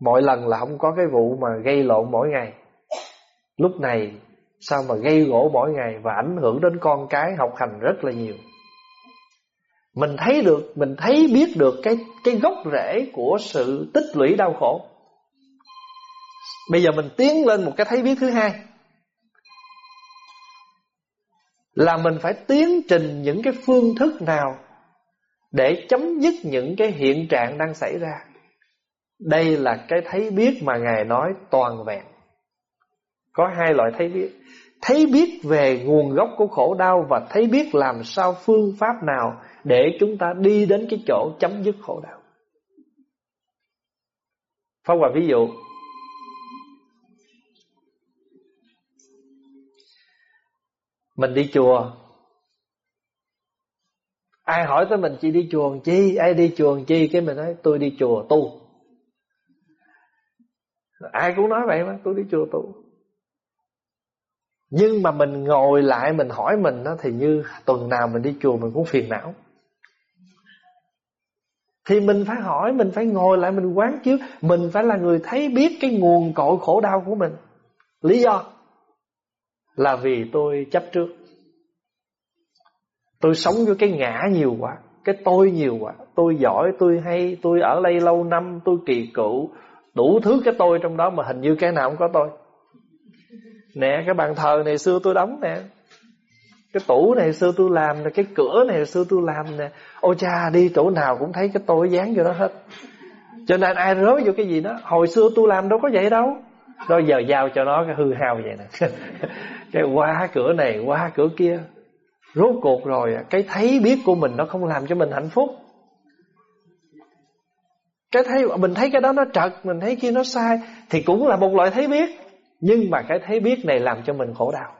Mọi lần là không có cái vụ mà gây lộn mỗi ngày. Lúc này, sao mà gây gỗ mỗi ngày Và ảnh hưởng đến con cái học hành rất là nhiều? Mình thấy được, Mình thấy biết được cái cái gốc rễ Của sự tích lũy đau khổ. Bây giờ mình tiến lên một cái thấy biết thứ hai. Là mình phải tiến trình những cái phương thức nào để chấm dứt những cái hiện trạng đang xảy ra. Đây là cái thấy biết mà Ngài nói toàn vẹn. Có hai loại thấy biết. Thấy biết về nguồn gốc của khổ đau Và thấy biết làm sao phương pháp nào Để chúng ta đi đến cái chỗ chấm dứt khổ đau. Phong Hòa ví dụ. Mình đi chùa Ai hỏi tới mình chị đi chùa chi? Ai đi chùa chi? Cái mình nói tôi đi chùa tu. Ai cũng nói vậy mà Tôi đi chùa tu. Nhưng mà mình ngồi lại mình hỏi mình đó, Thì như tuần nào mình đi chùa mình cũng phiền não. Thì mình phải hỏi Mình phải ngồi lại mình quán chiếu. Mình phải là người thấy biết cái nguồn cội khổ đau của mình. Lý do Là vì tôi chấp trước. Tôi sống với cái ngã nhiều quá Cái tôi nhiều quá. Tôi giỏi, tôi hay, tôi ở đây lâu năm Tôi kỳ cựu. Đủ thứ cái tôi trong đó mà hình như cái nào cũng có tôi. Nè cái bàn thờ này xưa tôi đóng nè. Cái tủ này xưa tôi làm nè Cái cửa này xưa tôi làm nè. Ôi cha đi chỗ nào cũng thấy cái tôi dán vô đó hết. Cho nên ai rớt vô cái gì đó? Hồi xưa tôi làm đâu có vậy đâu. Rồi giờ giao cho nó cái hư hao vậy nè. Cái qua cửa này qua cửa kia. Rốt cuộc rồi, Cái thấy biết của mình nó không làm cho mình hạnh phúc cái thấy, mình thấy cái đó nó trật, mình thấy kia nó sai, thì cũng là một loại thấy biết nhưng mà cái thấy biết này làm cho mình khổ đau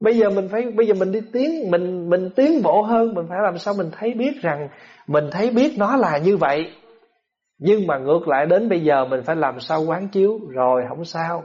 Bây giờ mình phải, bây giờ mình đi tiến, mình mình tiến bộ hơn, mình phải làm sao mình thấy biết rằng mình thấy biết nó là như vậy. Nhưng mà ngược lại đến bây giờ mình phải làm sao quán chiếu, rồi không sao.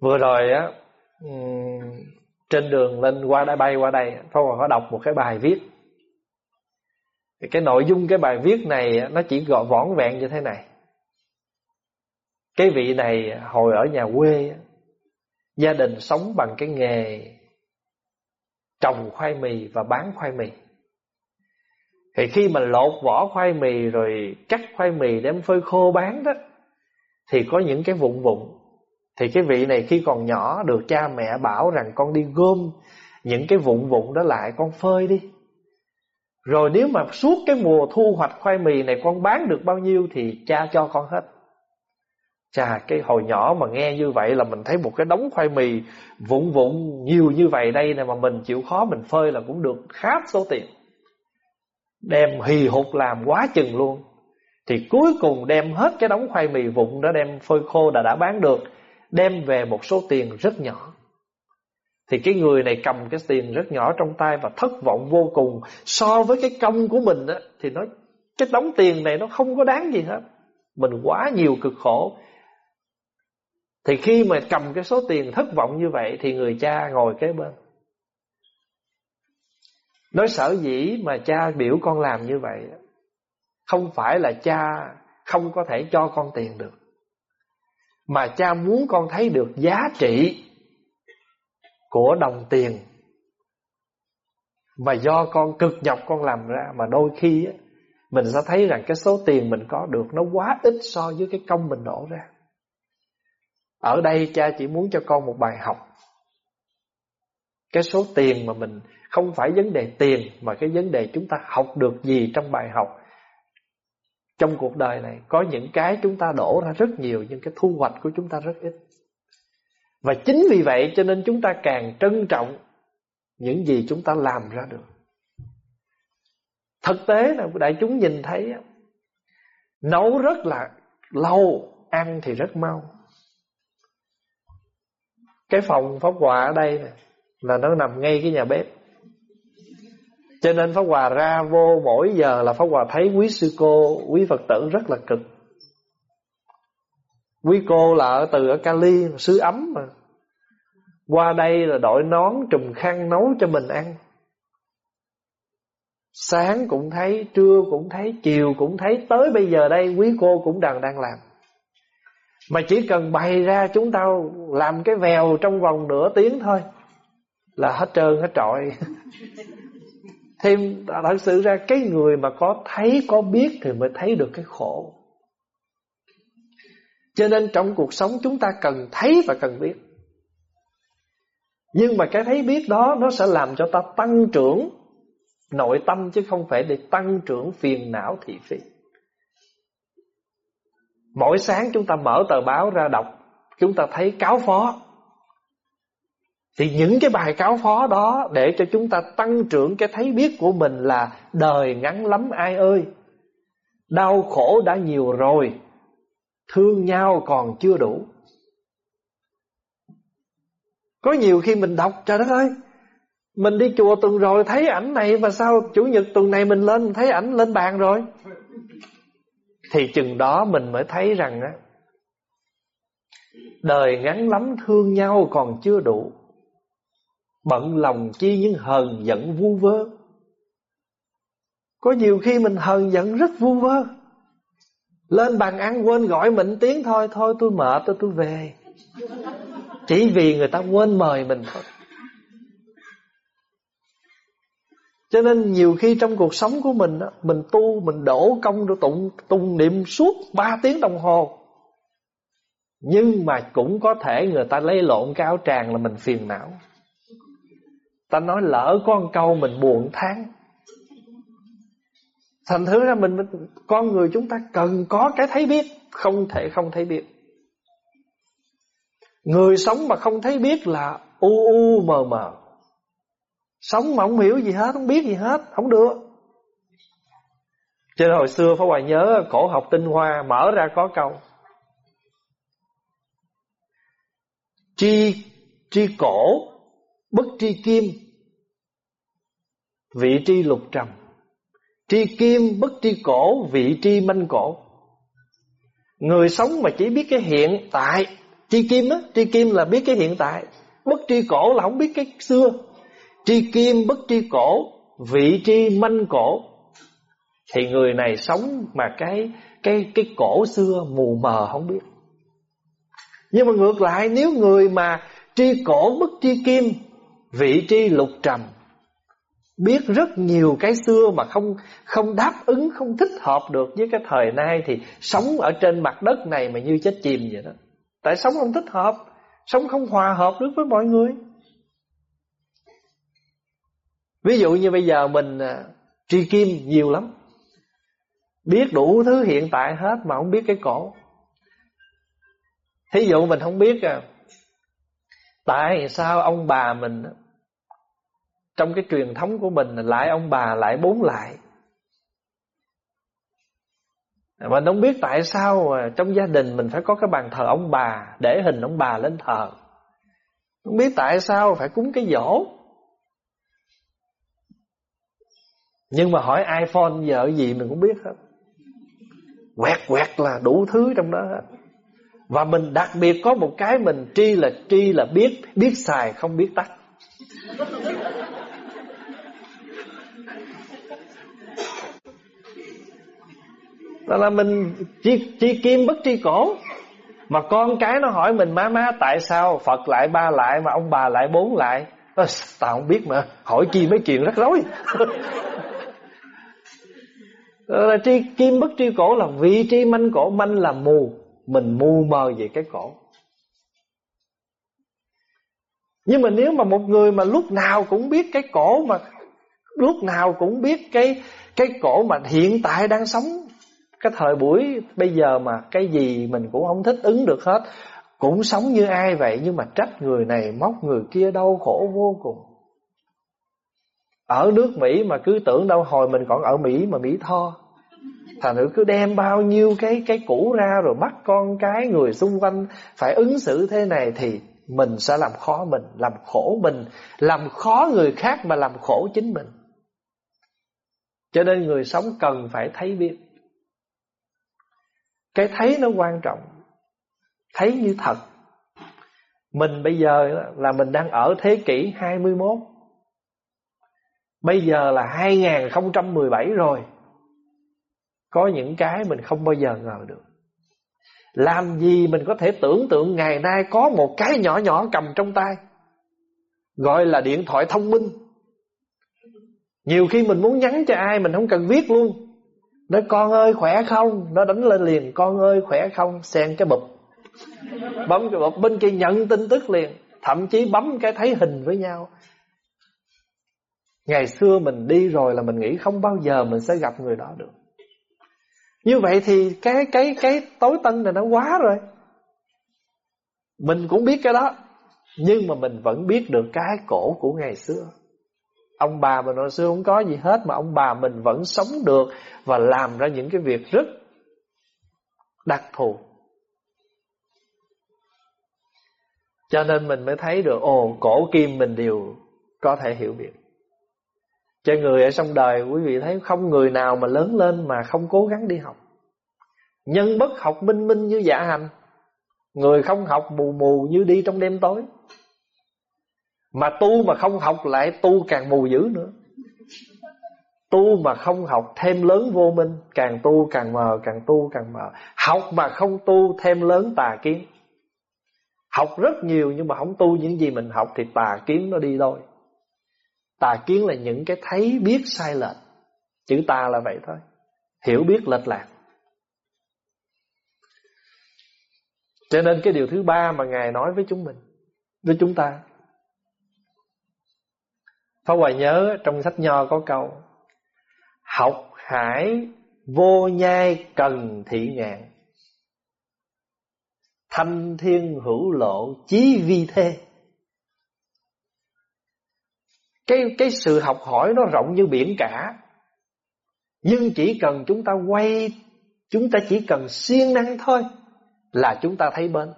Vừa rồi á trên đường lên qua đây, bay qua đây, phong hoàng có đọc một cái bài viết. Thì cái nội dung cái bài viết này nó chỉ gọi võn vẹn như thế này. Cái vị này hồi ở nhà quê gia đình sống bằng cái nghề trồng khoai mì và bán khoai mì. Thì khi mà lột vỏ khoai mì rồi cắt khoai mì đem phơi khô bán đó, thì có những cái vụn vụn thì cái vị này khi còn nhỏ được cha mẹ bảo rằng con đi gom những cái vụn vụn đó lại con phơi đi rồi nếu mà suốt cái mùa thu hoạch khoai mì này con bán được bao nhiêu thì cha cho con hết Chà cái hồi nhỏ mà nghe như vậy là mình thấy một cái đống khoai mì vụn vụn nhiều như vậy đây nè mà mình chịu khó mình phơi là cũng được khá số tiền. Đem hì hục làm quá chừng luôn. Thì cuối cùng đem hết cái đống khoai mì vụn đó đem phơi khô đã đã bán được, đem về một số tiền rất nhỏ. Thì cái người này cầm cái tiền rất nhỏ trong tay và thất vọng vô cùng so với cái công của mình á, thì nó, cái đống tiền này nó không có đáng gì hết. Mình quá nhiều cực khổ thì khi mà cầm cái số tiền thất vọng như vậy Thì người cha ngồi kế bên Nói sở dĩ mà cha biểu con làm như vậy Không phải là cha không có thể cho con tiền được mà cha muốn con thấy được giá trị Của đồng tiền. Mà do con cực nhọc con làm ra Mà đôi khi á, Mình sẽ thấy rằng cái số tiền mình có được Nó quá ít so với cái công mình đổ ra. Ở đây cha chỉ muốn cho con một bài học. Cái số tiền mà mình Không phải vấn đề tiền Mà cái vấn đề chúng ta học được gì trong bài học. Trong cuộc đời này, Có những cái chúng ta đổ ra rất nhiều, Nhưng cái thu hoạch của chúng ta rất ít. Và chính vì vậy cho nên chúng ta càng trân trọng Những gì chúng ta làm ra được. Thực tế là đại chúng nhìn thấy Nấu rất là lâu, Ăn thì rất mau. Cái phòng Pháp Hòa ở đây nè, Là nó nằm ngay cái nhà bếp. Cho nên Pháp Hòa ra vô mỗi giờ là Pháp Hòa thấy quý sư cô Quý Phật tử rất là cực. Quý cô là ở từ ở Cali Sứ ấm mà. Qua đây là đội nón trùm khăn nấu cho mình ăn. Sáng cũng thấy, trưa cũng thấy, chiều cũng thấy Tới bây giờ đây quý cô cũng đang đang làm. Mà chỉ cần bày ra chúng ta làm cái vèo trong vòng nửa tiếng thôi Là hết trơn hết trọi. Thêm thật sự ra cái người mà có thấy, có biết thì mới thấy được cái khổ. Cho nên trong cuộc sống chúng ta cần thấy và cần biết. Nhưng mà cái thấy biết đó, nó sẽ làm cho ta tăng trưởng nội tâm chứ không phải để tăng trưởng phiền não thị phi. Mỗi sáng chúng ta mở tờ báo ra đọc, Chúng ta thấy cáo phó. Thì những cái bài cáo phó đó Để cho chúng ta tăng trưởng cái thấy biết của mình là Đời ngắn lắm, ai ơi. Đau khổ đã nhiều rồi, Thương nhau còn chưa đủ. Có nhiều khi mình đọc, Trời đất ơi, Mình đi chùa tuần rồi thấy ảnh này Mà sao chủ nhật tuần này mình lên, Thấy ảnh lên bàn rồi? Thì chừng đó mình mới thấy rằng á, Đời ngắn lắm, thương nhau còn chưa đủ. Bận lòng chi những hờn giận vu vơ. Có nhiều khi mình hờn giận rất vu vơ. Lên bàn ăn quên gọi mình tiếng thôi Thôi tôi mệt tôi tôi về. Chỉ vì người ta quên mời mình thôi. Cho nên nhiều khi trong cuộc sống của mình Mình tu, mình đổ công rồi tụng, tụng niệm suốt 3 tiếng đồng hồ. Nhưng mà cũng có thể người ta lấy lộn cái áo tràng là mình phiền não. Ta nói lỡ con câu mình buồn tháng. Thành thứ ra mình Con người chúng ta cần có cái thấy biết, Không thể không thấy biết. Người sống mà không thấy biết là u u mờ mờ. Sống mà không hiểu gì hết, Không biết gì hết, Không được. Cho nên hồi xưa Pháp Hoài nhớ Cổ học tinh hoa, Mở ra có câu. Tri Tri cổ Bất tri kim, Vị tri lục trầm. Tri kim, bất tri cổ, Vị tri manh cổ. Người sống mà chỉ biết cái hiện tại, tri kim á, tri kim là biết cái hiện tại. Bất tri cổ là không biết cái xưa. Tri kim, bất tri cổ, vị tri manh cổ. Thì người này sống mà cái cái cái cổ xưa mù mờ không biết. Nhưng mà ngược lại, nếu người mà tri cổ, bất tri kim vị tri lục trầm. Biết rất nhiều cái xưa mà không không đáp ứng, không thích hợp được với cái thời nay thì sống ở trên mặt đất này mà như chết chìm vậy đó. Tại sống không thích hợp, sống không hòa hợp được với mọi người. Ví dụ như bây giờ mình à, tri kim nhiều lắm. Biết đủ thứ hiện tại hết mà không biết cái cổ. Thí dụ mình không biết à tại sao ông bà mình, trong cái truyền thống của mình, lại ông bà lại bốn lại? Mình không biết tại sao à, trong gia đình mình phải có cái bàn thờ ông bà, Để hình ông bà lên thờ. Không biết tại sao phải cúng cái dỗ Nhưng mà hỏi iPhone giờ gì mình cũng biết hết. Quẹt quẹt là đủ thứ trong đó hết. Và mình đặc biệt có một cái mình tri là tri là biết Biết xài không biết tắt. Đó là mình chi, chi kim bất tri cổ. Mà con cái nó hỏi mình má má tại sao Phật lại ba lại mà ông bà lại bốn lại? À, Tao không biết mà Hỏi chi mấy chuyện rắc rối. Là tri kim bất tri cổ là vị tri manh cổ Manh là mù. Mình mù mờ về cái cổ. Nhưng mà nếu mà một người mà lúc nào cũng biết cái cổ mà, Lúc nào cũng biết cái cái cổ mà hiện tại đang sống, cái thời buổi bây giờ mà cái gì mình cũng không thích ứng được hết, cũng sống như ai vậy nhưng mà trách người này, móc người kia đau khổ vô cùng. Ở nước Mỹ mà cứ tưởng đâu hồi mình còn ở Mỹ mà Mỹ tho. Thành nữ cứ đem bao nhiêu cái cái cũ ra rồi bắt con cái người xung quanh phải ứng xử thế này thì mình sẽ làm khó mình, làm khổ mình, làm khó người khác mà làm khổ chính mình. Cho nên người sống cần phải thấy biết. Cái thấy nó quan trọng Thấy như thật Mình bây giờ là mình đang ở thế kỷ 21 Bây giờ là 2017 rồi có những cái mình không bao giờ ngờ được. Làm gì mình có thể tưởng tượng ngày nay có một cái nhỏ nhỏ cầm trong tay, Gọi là điện thoại thông minh. Nhiều khi mình muốn nhắn cho ai mình không cần viết luôn. Nói, con ơi, khỏe không? Nó đánh lên liền, Con ơi, khỏe không? Xen cái bụp. Bấm cái bụp, bên kia nhận tin tức liền, Thậm chí bấm cái thấy hình với nhau. Ngày xưa mình đi rồi là mình nghĩ không bao giờ mình sẽ gặp người đó được. Như vậy thì cái cái cái tối tân này nó quá rồi. Mình cũng biết cái đó, Nhưng mà mình vẫn biết được cái cổ của ngày xưa. Ông bà mình hồi xưa không có gì hết, Mà ông bà mình vẫn sống được Và làm ra những cái việc rất đặc thù. Cho nên mình mới thấy được, Ồ, cổ kim mình đều có thể hiểu biết. Cho người ở trong đời, Quý vị thấy không người nào mà lớn lên Mà không cố gắng đi học. Nhân bất học minh minh như dạ hành. Người không học mù mù như đi trong đêm tối. Mà tu mà không học lại tu càng mù dữ nữa. Tu mà không học thêm lớn vô minh, Càng tu càng mờ, Càng tu càng mờ. Học mà không tu thêm lớn tà kiến. Học rất nhiều nhưng mà không tu những gì mình học Thì tà kiến nó đi thôi. Tà kiến là những cái thấy biết sai lệch. Chữ tà là vậy thôi. Hiểu biết lệch lạc. Cho nên cái điều thứ ba mà Ngài nói với chúng mình, Với chúng ta. Pháp Hòa nhớ trong sách nho có câu, Học hải vô nhai cần thị ngạn, Thanh thiên hữu lộ chí vi thê cái, cái sự học hỏi nó rộng như biển cả. Nhưng chỉ cần chúng ta quay Chúng ta chỉ cần siêng năng thôi Là chúng ta thấy bên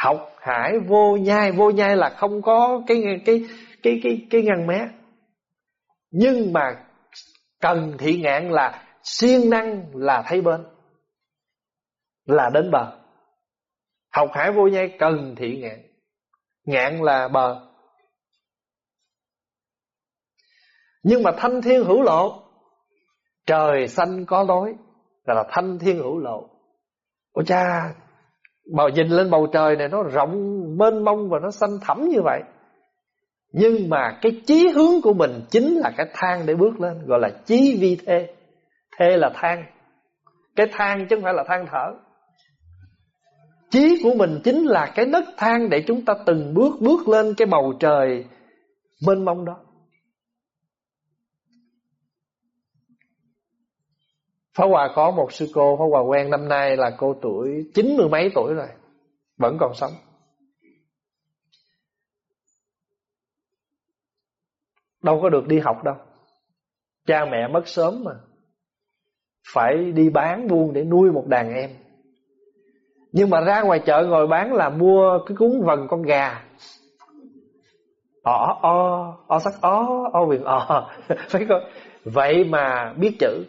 học hải vô nhai vô nhai là không có cái cái cái cái cái ngăn mé. Nhưng mà cần thị ngạn là siêng năng là thấy bên là đến bờ. Học hải vô nhai cần thị ngạn. Ngạn là bờ. Nhưng mà thanh thiên hữu lộ, Trời xanh có lối Gọi là thanh thiên hữu lộ. Ôi cha Bầu nhìn lên bầu trời này nó rộng mênh mông và nó xanh thẳm như vậy. Nhưng mà cái chí hướng của mình Chính là cái thang để bước lên, Gọi là chí vi thê. Thê là thang. Cái thang chứ không phải là thang thở. Chí của mình chính là cái nấc thang Để chúng ta từng bước bước lên cái bầu trời Mênh mông đó. Pháp Hòa có một sư cô Pháp Hòa quen năm nay là cô tuổi chín mươi mấy tuổi rồi, Vẫn còn sống. Đâu có được đi học đâu. Cha mẹ mất sớm mà. Phải đi bán buôn để nuôi một đàn em. Nhưng mà ra ngoài chợ ngồi bán là mua cái cúng vần con gà. Ọ o o sắc ó o viền o Phải không? Vậy mà biết chữ.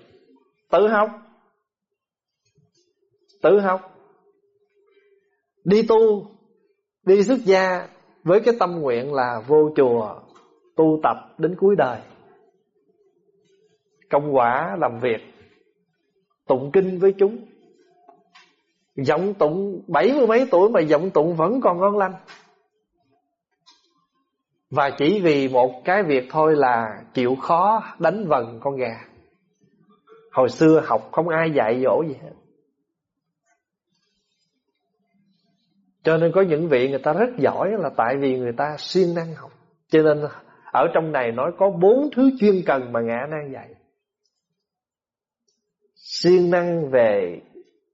Tự học. Tự học. Đi tu, Đi xuất gia Với cái tâm nguyện là vô chùa, Tu tập đến cuối đời. Công quả làm việc, Tụng kinh với chúng. Giọng tụng bảy mươi mấy tuổi Mà giọng tụng vẫn còn ngon lành. Và chỉ vì một cái việc thôi là Chịu khó đánh vần con gà. Hồi xưa học không ai dạy dỗ gì hết. Cho nên có những vị người ta rất giỏi là tại vì người ta siêng năng học. Cho nên ở trong này nói có bốn thứ chuyên cần mà ngã năng dạy. Siêng năng về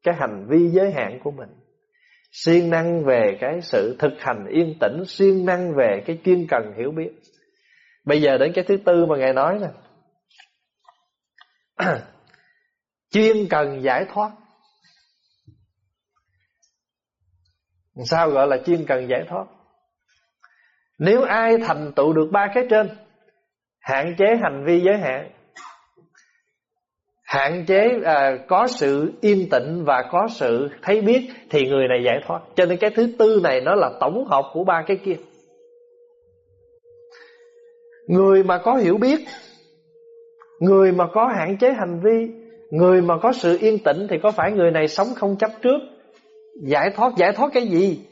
cái hành vi giới hạn của mình. Siêng năng về cái sự thực hành yên tĩnh. Siêng năng về cái chuyên cần hiểu biết. Bây giờ đến cái thứ tư mà ngài nói nè. chuyên cần giải thoát. Sao gọi là chuyên cần giải thoát? Nếu ai thành tựu được ba cái trên hạn chế hành vi giới hạn hạn chế à, có sự yên tĩnh và có sự thấy biết thì người này giải thoát. Cho nên cái thứ tư này nó là tổng hợp của ba cái kia. Người mà có hiểu biết người mà có hạn chế hành vi Người mà có sự yên tĩnh Thì có phải người này sống không chấp trước? Giải thoát Giải thoát cái gì?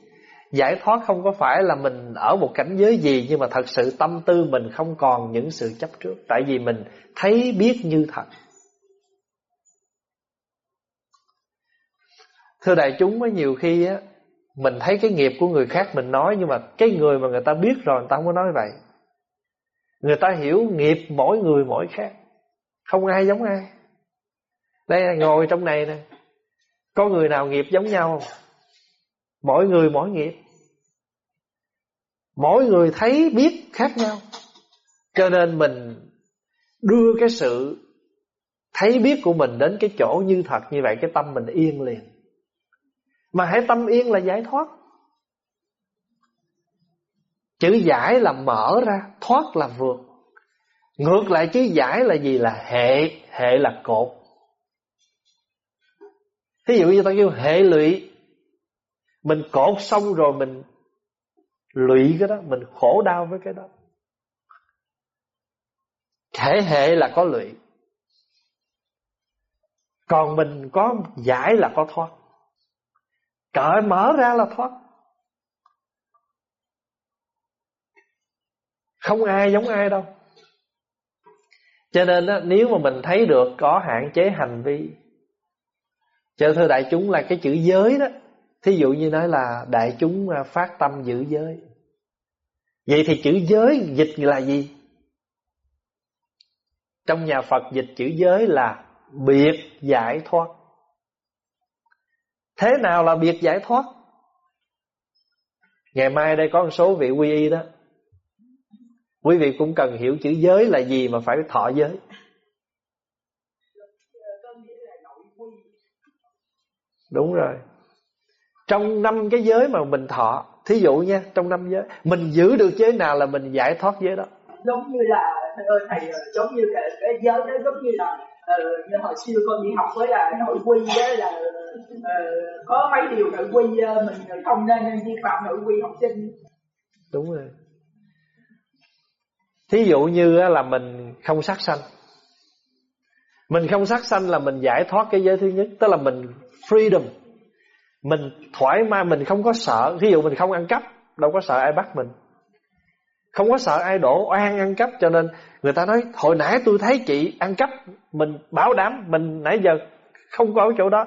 Giải thoát không có phải là mình Ở một cảnh giới gì, Nhưng mà thật sự tâm tư mình không còn những sự chấp trước. Tại vì mình thấy, biết như thật. Thưa đại chúng có nhiều khi á, Mình thấy cái nghiệp của người khác mình nói, Nhưng mà cái người mà người ta biết rồi, Người ta không có nói vậy. Người ta hiểu nghiệp mỗi người mỗi khác. Không ai giống ai đây ngồi trong này nè. Có người nào nghiệp giống nhau Mỗi người mỗi nghiệp. Mỗi người thấy biết khác nhau. Cho nên mình Đưa cái sự Thấy biết của mình đến cái chỗ như thật, Như vậy cái tâm mình yên liền. Mà hãy tâm yên là giải thoát. Chữ giải là mở ra, Thoát là vượt. Ngược lại, chữ giải là gì? Là hệ. Hệ là cột. Thí dụ như ta kêu hệ lụy Mình cột xong rồi mình Lụy cái đó Mình khổ đau với cái đó. Thể hệ là có lụy Còn mình có giải là có thoát. Cởi mở ra là thoát. Không ai giống ai đâu. Cho nên đó, nếu mà mình thấy được có hạn chế hành vi cho thưa đại chúng là cái chữ giới đó. Thí dụ như nói là đại chúng à, phát tâm giữ giới. Vậy thì chữ giới dịch là gì? Trong nhà Phật dịch chữ giới là biệt giải thoát. Thế nào là biệt giải thoát? Ngày mai đây có một số vị quy y đó. Quý vị cũng cần hiểu chữ giới là gì mà phải thọ giới. Đúng rồi. Trong năm cái giới mà mình thọ Thí dụ nha Trong năm giới Mình giữ được giới nào là mình giải thoát giới đó? Giống như là Thầy ơi thầy Giống như cái, cái giới đó giống như là ờ, như hồi xưa con đi học với là nội quy đó là ờ, có mấy điều nội quy ờ, mình không nên vi phạm nội quy học sinh. Đúng rồi. Thí dụ như là mình không sát sanh. Mình không sát sanh là mình giải thoát cái giới thứ nhất tức là mình freedom. Mình thoải mái, mình không có sợ. Ví dụ mình không ăn cắp, đâu có sợ ai bắt mình. Không có sợ ai đổ oan ăn cắp, cho nên người ta nói, hồi nãy tôi thấy chị ăn cắp, mình bảo đảm mình nãy giờ không có ở chỗ đó.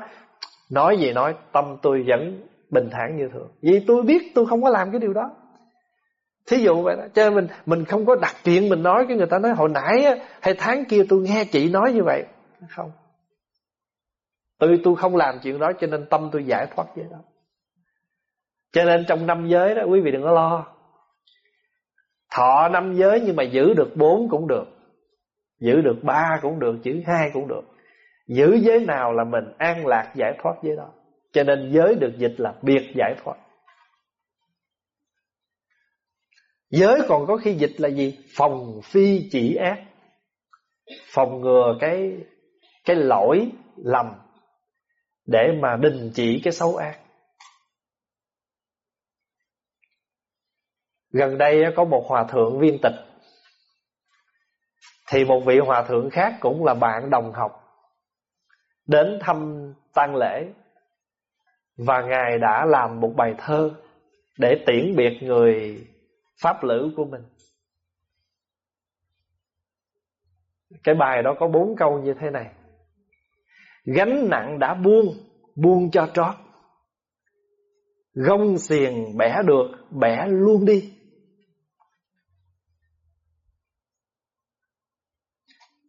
Nói gì nói, tâm tôi vẫn bình thản như thường. Vì tôi biết tôi không có làm cái điều đó. Thí dụ vậy đó. Cho nên mình mình không có đặt chuyện mình nói, cái người ta nói, hồi nãy hay tháng kia tôi nghe chị nói như vậy. Không tôi tôi không làm chuyện đó cho nên tâm tôi giải thoát với đó. Cho nên trong năm giới đó, quý vị đừng có lo. Thọ năm giới nhưng mà giữ được bốn cũng được. Giữ được ba cũng được, Giữ hai cũng được. Giữ giới nào là mình an lạc giải thoát giới đó. Cho nên giới được dịch là biệt giải thoát. Giới còn có khi dịch là gì? Phòng phi chỉ ác. Phòng ngừa cái cái lỗi lầm. Để mà đình chỉ cái xấu ác. Gần đây có một hòa thượng viên tịch. Thì một vị hòa thượng khác cũng là bạn đồng học. Đến thăm tang lễ. Và Ngài đã làm một bài thơ Để tiễn biệt người pháp lữ của mình. Cái bài đó có bốn câu như thế này. Gánh nặng đã buông Buông cho trót. Gông xiềng bẻ được, Bẻ luôn đi.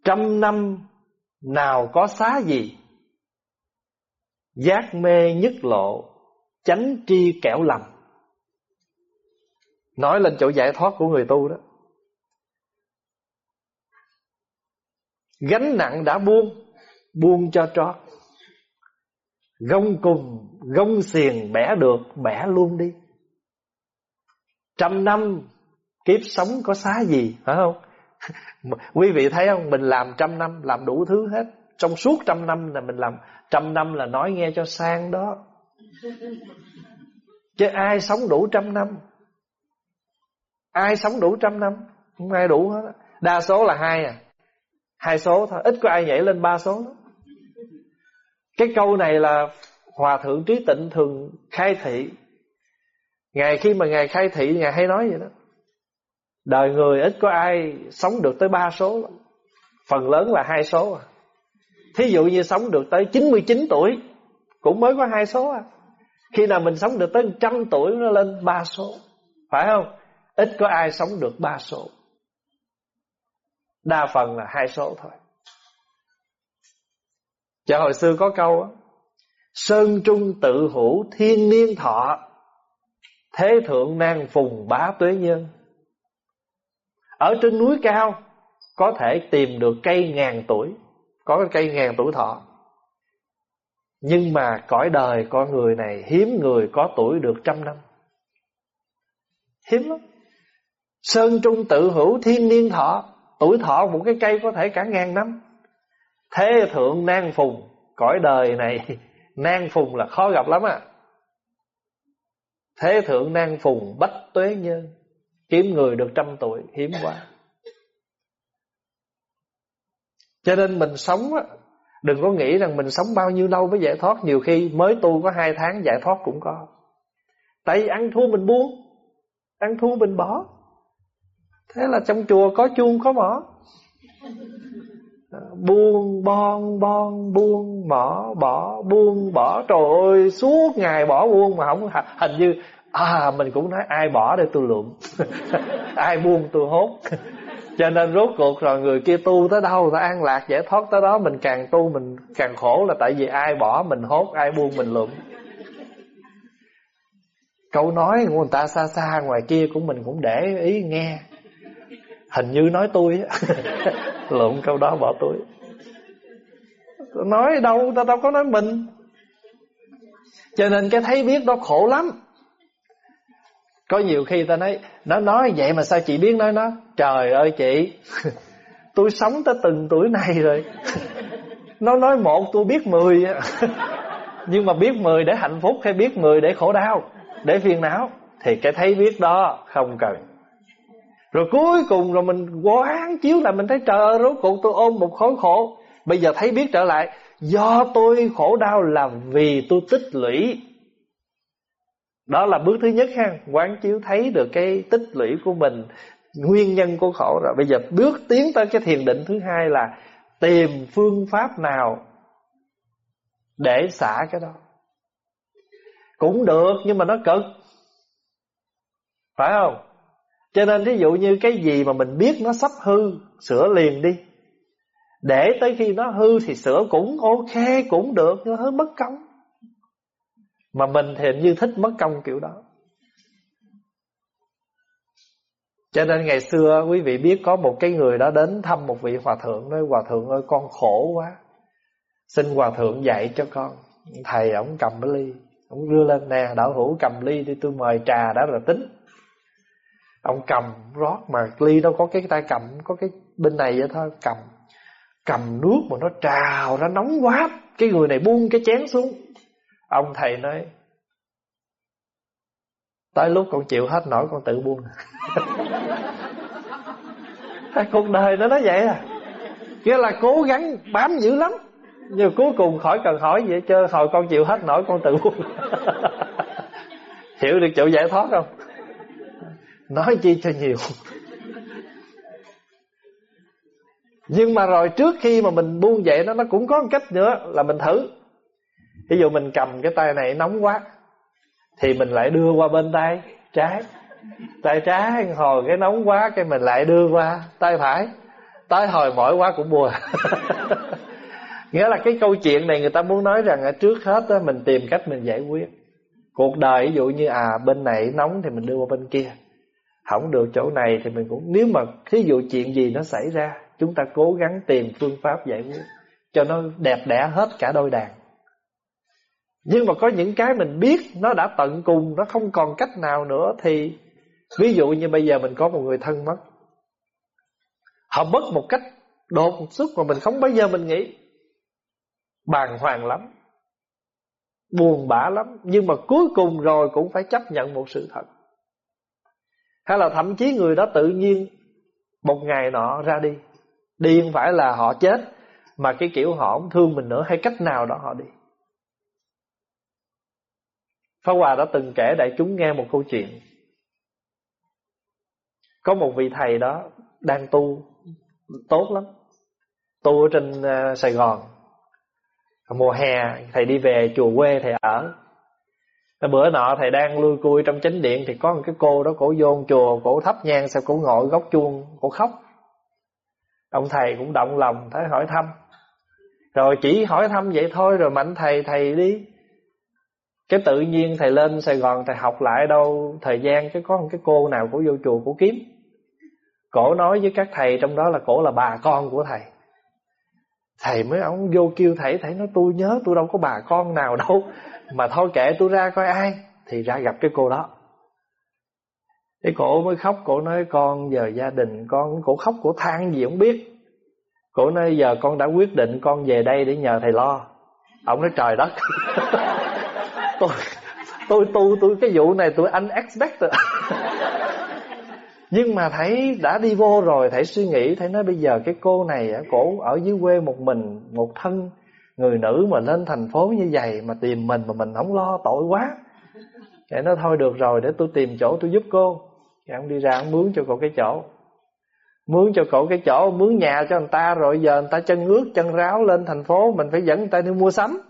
Trăm năm nào có xá gì, Giác mê nhất lộ, Chánh tri kẻo lầm. Nói lên chỗ giải thoát của người tu đó. Gánh nặng đã buông Buông cho trót. Gông cùng, Gông xiềng bẻ được, Bẻ luôn đi. Trăm năm, Kiếp sống có xá gì, phải không? Quý vị thấy không? Mình làm trăm năm, làm đủ thứ hết. Trong suốt trăm năm là mình làm, Trăm năm là nói nghe cho sang đó. Chứ ai sống đủ trăm năm? Ai sống đủ trăm năm? Không ai đủ hết Đa số là hai à. Hai số thôi. Ít có ai nhảy lên ba số đó. Cái câu này là Hòa thượng trí tịnh thường khai thị. Ngày khi mà Ngài khai thị, Ngài hay nói vậy đó. Đời người ít có ai sống được tới ba số. Lắm. Phần lớn là hai số à. Thí dụ như sống được tới 99 tuổi Cũng mới có hai số à. Khi nào mình sống được tới trăm tuổi Nó lên ba số. Phải không? Ít có ai sống được ba số. Đa phần là hai số thôi. Chợ hồi xưa có câu á, Sơn trung tự hữu, thiên niên thọ, Thế thượng nan phùng bá tuế nhân. Ở trên núi cao Có thể tìm được cây ngàn tuổi, Có cái cây ngàn tuổi thọ. Nhưng mà cõi đời con người này Hiếm người có tuổi được trăm năm. Hiếm lắm. Sơn trung tự hữu, thiên niên thọ, Tuổi thọ một cái cây có thể cả ngàn năm. Thế thượng nan phùng, Cõi đời này Nan phùng là khó gặp lắm à Thế thượng nan phùng bách tuế nhân Kiếm người được trăm tuổi, hiếm quá. Cho nên mình sống á, Đừng có nghĩ rằng mình sống bao nhiêu lâu mới giải thoát. Nhiều khi mới tu có hai tháng giải thoát cũng có. Tại vì ăn thua mình buông, Ăn thua mình bỏ. Thế là trong chùa có chuông, có mỏ. Buông, bon bon, buông, bỏ bỏ, buông, bỏ. Trời ơi, suốt ngày bỏ buông mà không Hình như À mình cũng nói ai bỏ để tôi lượm. Ai buông tôi hốt. Cho nên rốt cuộc rồi người kia tu tới đâu Ta an lạc giải thoát tới đó. Mình càng tu mình càng khổ là tại vì ai bỏ mình hốt, Ai buông mình lượm. Câu nói của người ta xa xa, ngoài kia của mình cũng để ý nghe. Hình như nói tôi lộn, câu đó bỏ tôi Nói đâu ta đâu có nói mình. Cho nên cái thấy biết đó khổ lắm. Có nhiều khi ta nói, Nó nói vậy mà sao chị biết nói nó? Trời ơi chị, Tôi sống tới từng tuổi này rồi. Nó nói một, tôi biết mười. Nhưng mà biết mười để hạnh phúc Hay biết mười để khổ đau? Để phiền não. Thì cái thấy biết đó không cần. Rồi cuối cùng rồi mình quán chiếu là Mình thấy trời rốt cuộc tôi ôm một khối khổ. Bây giờ thấy biết trở lại, Do tôi khổ đau là vì tôi tích lũy. Đó là bước thứ nhất ha, Quán chiếu thấy được cái tích lũy của mình, Nguyên nhân của khổ. Rồi Bây giờ bước tiến tới cái thiền định thứ hai là Tìm phương pháp nào Để xả cái đó. Cũng được, nhưng mà nó cực. Phải không? Cho nên ví dụ như cái gì mà mình biết nó sắp hư, Sửa liền đi. Để tới khi nó hư thì sửa cũng ok, Cũng được, nhưng hơi mất công. Mà mình thì như thích mất công kiểu đó. Cho nên ngày xưa quý vị biết có một cái người đó đến thăm một vị hòa thượng, nói, Hòa thượng ơi, con khổ quá. Xin hòa thượng dạy cho con. Thầy ổng cầm cái ly Ông đưa lên nè, đạo hữu cầm ly đi, tôi mời trà đã rồi, tính. Ông cầm rót mà ly đâu có cái tay cầm, Có cái bên này vậy thôi. Cầm cầm nước mà nó trào ra nóng quá, cái người này buông cái chén xuống. Ông thầy nói, tới lúc con chịu hết nổi, con tự buông. Cuộc đời nó nói vậy à. Nghĩa là cố gắng bám dữ lắm, nhưng cuối cùng khỏi cần hỏi vậy chơi hồi con chịu hết nổi, con tự buông. Hiểu được chỗ giải thoát không? Nói chi cho nhiều. Nhưng mà rồi trước khi mà mình buông vậy nó Nó cũng có một cách nữa là mình thử. Ví dụ mình cầm cái tay này nóng quá Thì mình lại đưa qua bên tay trái. Tay trái hồi cái nóng quá Cái mình lại đưa qua tay phải. Tay hồi mỏi quá cũng buồn. Nghĩa là cái câu chuyện này người ta muốn nói rằng Trước hết đó, mình tìm cách mình giải quyết. Cuộc đời ví dụ như à bên này nóng thì mình đưa qua bên kia. Không được chỗ này thì mình cũng, Nếu mà thí dụ chuyện gì nó xảy ra, Chúng ta cố gắng tìm phương pháp giải quyết Cho nó đẹp đẽ hết cả đôi đàn. Nhưng mà có những cái mình biết Nó đã tận cùng, Nó không còn cách nào nữa Thì, ví dụ như bây giờ mình có một người thân mất. Họ mất một cách đột xuất Mà mình không bao giờ mình nghĩ. Bàng hoàng lắm, Buồn bã lắm, Nhưng mà cuối cùng rồi cũng phải chấp nhận một sự thật. Hay là thậm chí người đó tự nhiên Một ngày nọ ra đi. Đi không phải là họ chết, Mà cái kiểu họ không thương mình nữa, Hay cách nào đó họ đi. Pháp Hòa đã từng kể đại chúng nghe một câu chuyện. Có một vị thầy đó Đang tu, Tốt lắm. Tu ở trên à, Sài Gòn. Mùa hè, thầy đi về chùa quê, thầy ở. Bữa nọ thầy đang lui cui trong chánh điện Thì có một cái cô đó cổ vô chùa, Cổ thắp nhang sao cổ ngồi góc chuông, Cổ khóc. Ông thầy cũng động lòng tới hỏi thăm. Rồi chỉ hỏi thăm vậy thôi, Rồi mạnh thầy thầy đi. Cái tự nhiên thầy lên Sài Gòn, Thầy học lại đâu Thời gian cái có một cái cô nào cổ vô chùa cổ kiếm. Cổ nói với các thầy, Trong đó là cổ là bà con của thầy. Thầy mới, ông vô kêu thầy Thầy nói, tôi nhớ, tôi đâu có bà con nào đâu. Mà thôi kệ tôi ra coi ai, Thì ra gặp cái cô đó. Cái cổ mới khóc, Cổ nói, con giờ gia đình, con Cổ khóc, cổ than gì không biết. Cổ nói, giờ con đã quyết định Con về đây để nhờ thầy lo. Ông nói, trời đất. Tôi tôi tu tôi cái vụ này tôi anh expect Nhưng mà thầy đã đi vô rồi Thầy suy nghĩ Thầy nói bây giờ cái cô này Cổ ở dưới quê một mình, Một thân người nữ mà lên thành phố như vậy Mà tìm mình mà mình không lo tội quá. Thầy nó thôi được rồi để tôi tìm chỗ tôi giúp cô. Thì ông đi ra ông mướn cho cậu cái chỗ. Mướn cho cậu cái chỗ Mướn nhà cho người ta Rồi giờ người ta chân ướt chân ráo lên thành phố Mình phải dẫn người ta đi mua sắm.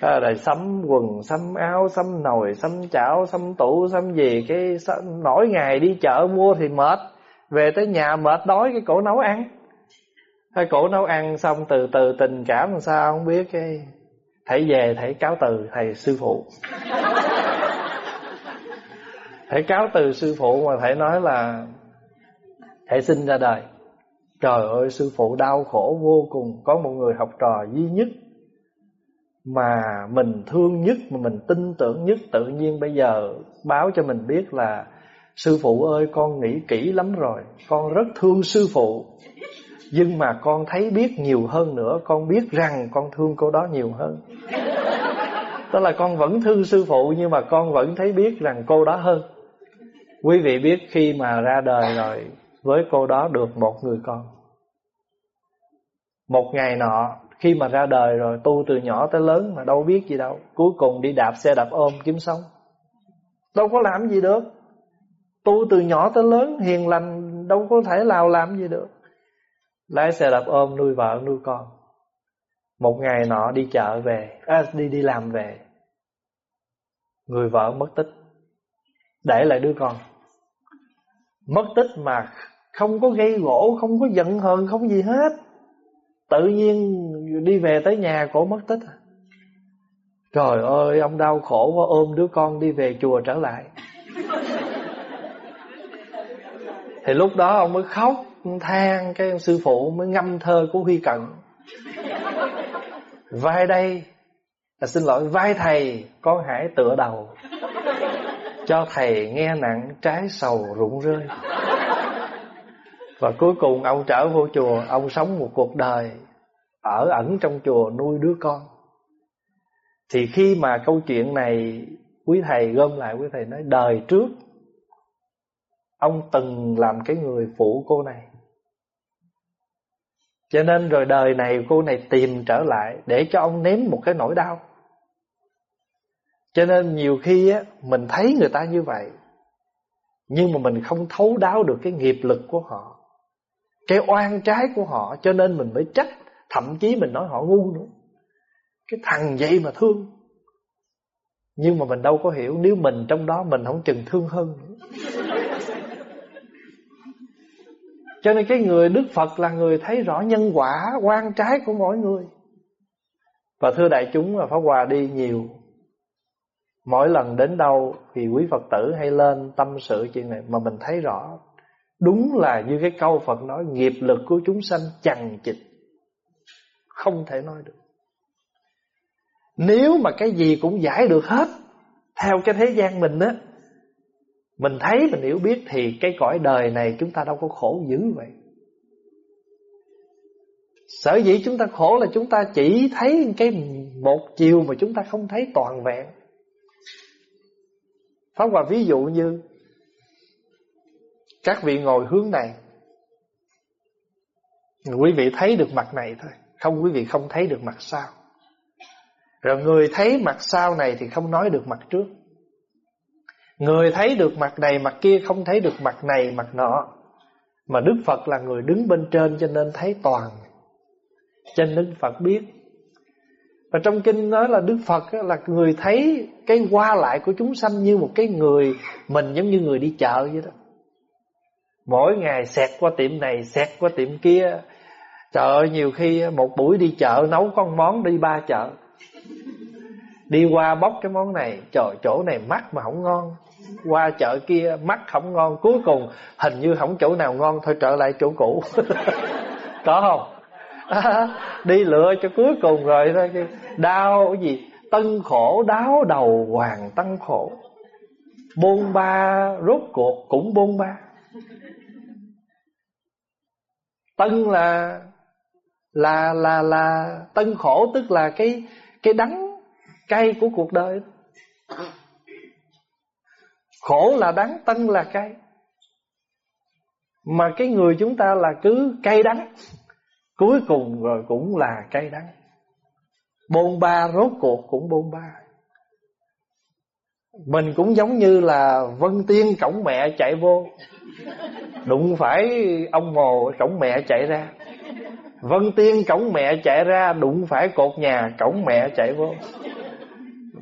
À, Rồi sắm quần, sắm áo, sắm nồi, sắm chảo, sắm tủ, sắm gì Cái nổi ngày đi chợ mua thì mệt. Về tới nhà mệt đói cái cổ nấu ăn. Hay cổ nấu ăn xong từ từ tình cảm làm sao không biết cái Thầy về thầy cáo từ thầy sư phụ. Thầy cáo từ sư phụ mà thầy nói là Thầy sinh ra đời. Trời ơi sư phụ đau khổ vô cùng. Có một người học trò duy nhất Mà mình thương nhất Mà mình tin tưởng nhất Tự nhiên bây giờ báo cho mình biết là Sư phụ ơi con nghĩ kỹ lắm rồi. Con rất thương sư phụ nhưng mà con thấy biết nhiều hơn nữa, Con biết rằng con thương cô đó nhiều hơn. Tức là con vẫn thương sư phụ, Nhưng mà con vẫn thấy biết rằng cô đó hơn. Quý vị biết khi mà ra đời rồi, Với cô đó được một người con. Một ngày nọ, Khi mà ra đời rồi, Tu từ nhỏ tới lớn mà đâu biết gì đâu. Cuối cùng đi đạp xe đạp ôm kiếm sống. Đâu có làm gì được. Tu từ nhỏ tới lớn hiền lành, Đâu có thể nào làm gì được. Lái xe đạp ôm nuôi vợ nuôi con. Một ngày nọ đi chợ về à, Đi đi làm về. Người vợ mất tích. Để lại đứa con. Mất tích mà Không có gây gỗ Không có giận hờn Không gì hết. Tự nhiên đi về tới nhà cổ mất tích. Trời ơi ông đau khổ quá ôm đứa con đi về chùa trở lại. Thì lúc đó ông mới khóc than Cái sư phụ mới ngâm thơ của Huy Cận. Vai đây à, Xin lỗi vai thầy Con hãy tựa đầu. Cho thầy nghe nặng trái sầu rụng rơi. Và cuối cùng ông trở vô chùa Ông sống một cuộc đời Ở ẩn trong chùa nuôi đứa con. Thì khi mà câu chuyện này Quý thầy gom lại quý thầy nói Đời trước Ông từng làm cái người phụ cô này. Cho nên rồi đời này cô này tìm trở lại Để cho ông nếm một cái nỗi đau. Cho nên nhiều khi á, Mình thấy người ta như vậy, Nhưng mà mình không thấu đáo được cái nghiệp lực của họ, Cái oan trái của họ, Cho nên mình mới trách, Thậm chí mình nói họ ngu nữa. Cái thằng vậy mà thương. Nhưng mà mình đâu có hiểu, Nếu mình trong đó mình không chừng thương hơn nữa. Cho nên cái người Đức Phật là người thấy rõ nhân quả, quan trái của mỗi người. Và thưa đại chúng là Pháp Hòa đi nhiều. Mỗi lần đến đâu thì quý Phật tử hay lên tâm sự chuyện này mà mình thấy rõ. Đúng là như cái câu Phật nói, nghiệp lực của chúng sanh chằng chịch. Không thể nói được. Nếu mà cái gì cũng giải được hết, theo cái thế gian mình á mình thấy mình hiểu biết thì cái cõi đời này chúng ta đâu có khổ dữ vậy. Sở dĩ chúng ta khổ là chúng ta chỉ thấy cái một chiều mà chúng ta không thấy toàn vẹn. Pháp Hòa ví dụ như Các vị ngồi hướng này. Quý vị thấy được mặt này thôi, Không quý vị không thấy được mặt sau. Rồi người thấy mặt sau này thì không nói được mặt trước. Người thấy được mặt này mặt kia không thấy được mặt này mặt nọ. Mà Đức Phật là người đứng bên trên cho nên thấy toàn. Cho nên Đức Phật biết. Và trong kinh nói là Đức Phật là người thấy cái qua lại của chúng sanh như một cái người Mình giống như người đi chợ vậy đó. Mỗi ngày xẹt qua tiệm này, xẹt qua tiệm kia. Trời ơi nhiều khi một buổi đi chợ nấu con món đi ba chợ. Đi qua bóc cái món này Trời chỗ này mắc mà không ngon. Qua chợ kia mắt không ngon. Cuối cùng hình như không chỗ nào ngon Thôi trở lại chỗ cũ. Có không? À, Đi lựa cho cuối cùng rồi thôi. Đau cái gì? Tân khổ đáo đầu hoàng tân khổ. Bôn ba rốt cuộc cũng bôn ba. Tân là là là là tân khổ tức là cái cái đắng cay của cuộc đời khổ là đắng tân là cay. Mà cái người chúng ta là cứ cay đắng. Cuối cùng rồi cũng là cay đắng. Bôn ba rốt cuộc cũng bôn ba. Mình cũng giống như là vân tiên cổng mẹ chạy vô. Đụng phải ông mồ cổng mẹ chạy ra. Vân tiên cổng mẹ chạy ra, đụng phải cột nhà cổng mẹ chạy vô.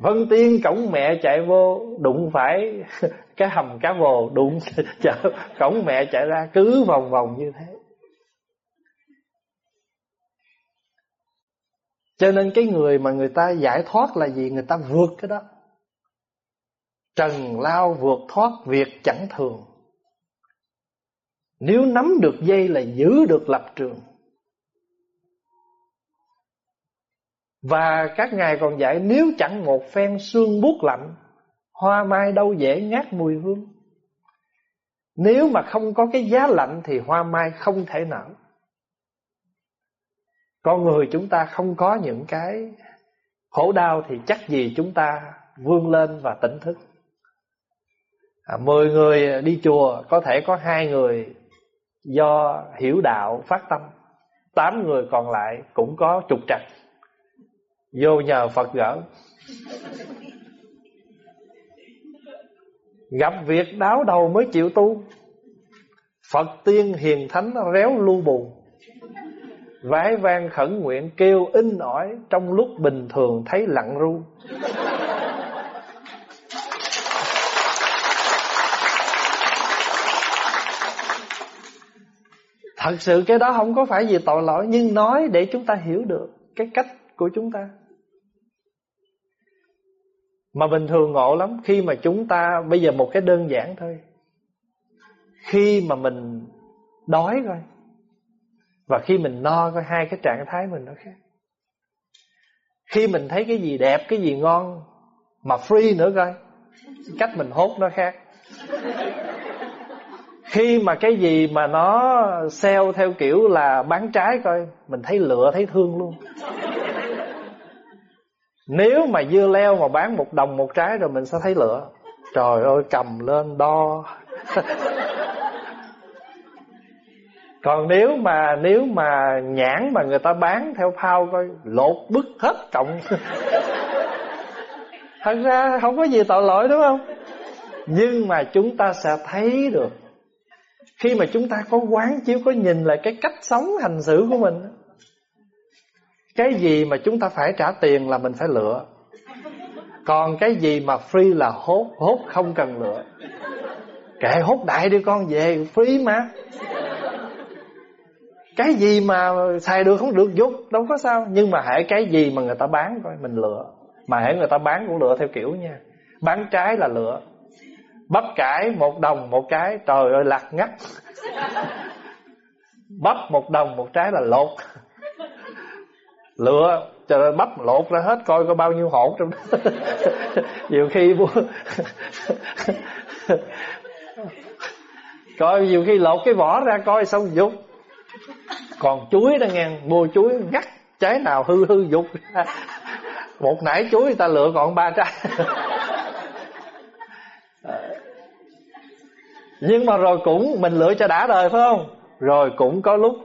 Vân Tiên cổng mẹ chạy vô Đụng phải cái hầm cá vồ Đụng chợ, cổng mẹ chạy ra Cứ vòng vòng như thế. Cho nên cái người mà người ta giải thoát là gì? Người ta vượt cái đó. Trần lao vượt thoát Việc chẳng thường. Nếu nắm được dây là giữ được lập trường. Và các ngài còn dạy nếu chẳng một phen xương buốt lạnh Hoa mai đâu dễ ngát mùi hương. Nếu mà không có cái giá lạnh Thì hoa mai không thể nở. Con người chúng ta không có những cái khổ đau thì chắc gì chúng ta vươn lên và tỉnh thức. À, mười người đi chùa có thể có hai người do hiểu đạo phát tâm tám người còn lại cũng có trục trặc vô nhờ phật gỡ. Gặp việc đáo đầu mới chịu tu. Phật tiên hiền thánh réo lu bù vái vang khẩn nguyện kêu in ỏi trong lúc bình thường thấy lặng ru. Thật sự cái đó không có phải gì tội lỗi, Nhưng nói để chúng ta hiểu được Cái cách của chúng ta. Mà bình thường ngộ lắm, Khi mà chúng ta, Bây giờ một cái đơn giản thôi. Khi mà mình đói coi, Và khi mình no coi, Hai cái trạng thái mình nó khác. Khi mình thấy cái gì đẹp, Cái gì ngon, Mà free nữa coi, Cách mình hốt nó khác. Khi mà cái gì mà nó sale theo kiểu là bán trái coi, mình thấy lựa thấy thương luôn nếu mà dưa leo mà bán một đồng một trái rồi mình sẽ thấy lửa. trời ơi, cầm lên đo còn nếu mà nếu mà nhãn mà người ta bán theo phao coi, lột bứt hết trọng. thật ra không có gì tội lỗi, đúng không nhưng mà chúng ta sẽ thấy được khi mà chúng ta có quán chiếu Có nhìn lại cái cách sống hành xử của mình cái gì mà chúng ta phải trả tiền là mình phải lựa. Còn cái gì mà free là hốt Hốt không cần lựa. Kệ hốt đại đi con, về Free mà. Cái gì mà xài được không được giúp Đâu có sao. Nhưng mà hãy cái gì mà người ta bán, coi, Mình lựa. Mà hãy người ta bán cũng lựa theo kiểu nha. Bán trái là lựa. Bắp cải một đồng một cái, Trời ơi, lạc ngắt. Bắp một đồng một trái là lột. Lựa cho nên bắp lột ra hết Coi có bao nhiêu hột trong đó. Nhiều khi Coi, nhiều khi lột cái vỏ ra coi xong dục. Còn chuối đó nghe, Mua chuối gắt, Trái nào hư hư dục. Một nải chuối người ta lựa còn ba trái. Nhưng mà rồi cũng mình lựa cho đã đời, phải không? Rồi cũng có lúc,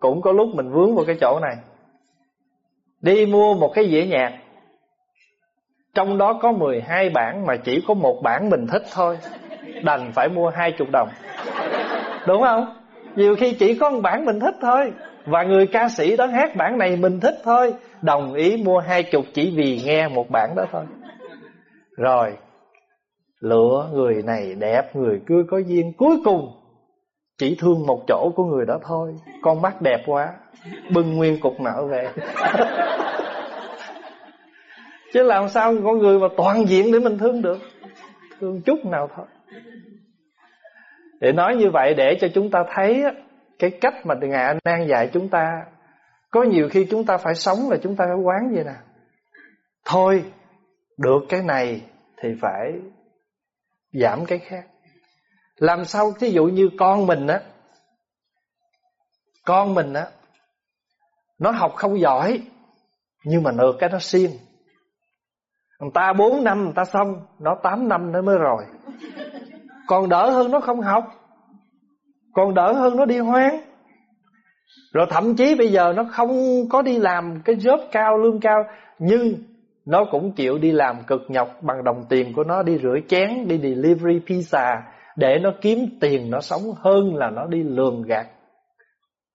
cũng có lúc mình vướng vào cái chỗ này đi mua một cái dĩa nhạc. Trong đó có 12 bản mà chỉ có một bản mình thích thôi. Đành phải mua hai chục đồng. Đúng không? Nhiều khi chỉ có một bản mình thích thôi. Và người ca sĩ đó hát bản này mình thích thôi. Đồng ý mua hai chục chỉ vì nghe một bản đó thôi. Rồi Lựa người này đẹp, Người cứ có duyên. Cuối cùng chỉ thương một chỗ của người đó thôi. Con mắt đẹp quá. Bưng nguyên cục nợ về. Chứ làm sao con người mà toàn diện để mình thương được? Thương chút nào thôi. Để nói như vậy để cho chúng ta thấy Cái cách mà Ngài Anh dạy chúng ta. Có nhiều khi chúng ta phải sống là chúng ta phải quán vậy nè. Thôi, Được cái này Thì phải giảm cái khác làm sao ví dụ như con mình á con mình á nó học không giỏi nhưng mà được cái nó siêng người ta 4 năm người ta xong nó 8 năm nó mới rồi. Còn đỡ hơn nó không học. Còn đỡ hơn nó đi hoang. Rồi thậm chí bây giờ nó không có đi làm cái job cao lương cao nhưng nó cũng chịu đi làm cực nhọc bằng đồng tiền của nó đi rửa chén, đi delivery pizza để nó kiếm tiền nó sống hơn là nó đi lường gạt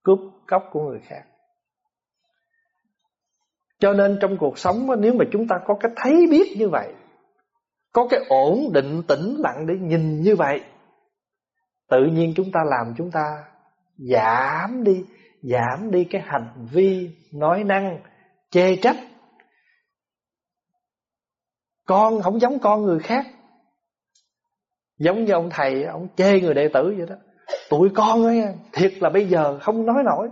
cướp cóc của người khác. Cho nên trong cuộc sống nếu mà chúng ta có cái thấy biết như vậy, có cái ổn định tĩnh lặng để nhìn như vậy, tự nhiên chúng ta làm chúng ta giảm đi, giảm đi cái hành vi nói năng chê trách con không giống con người khác Giống như ông thầy Ông chê người đệ tử vậy đó. Tụi con ấy Thiệt là bây giờ không nói nổi.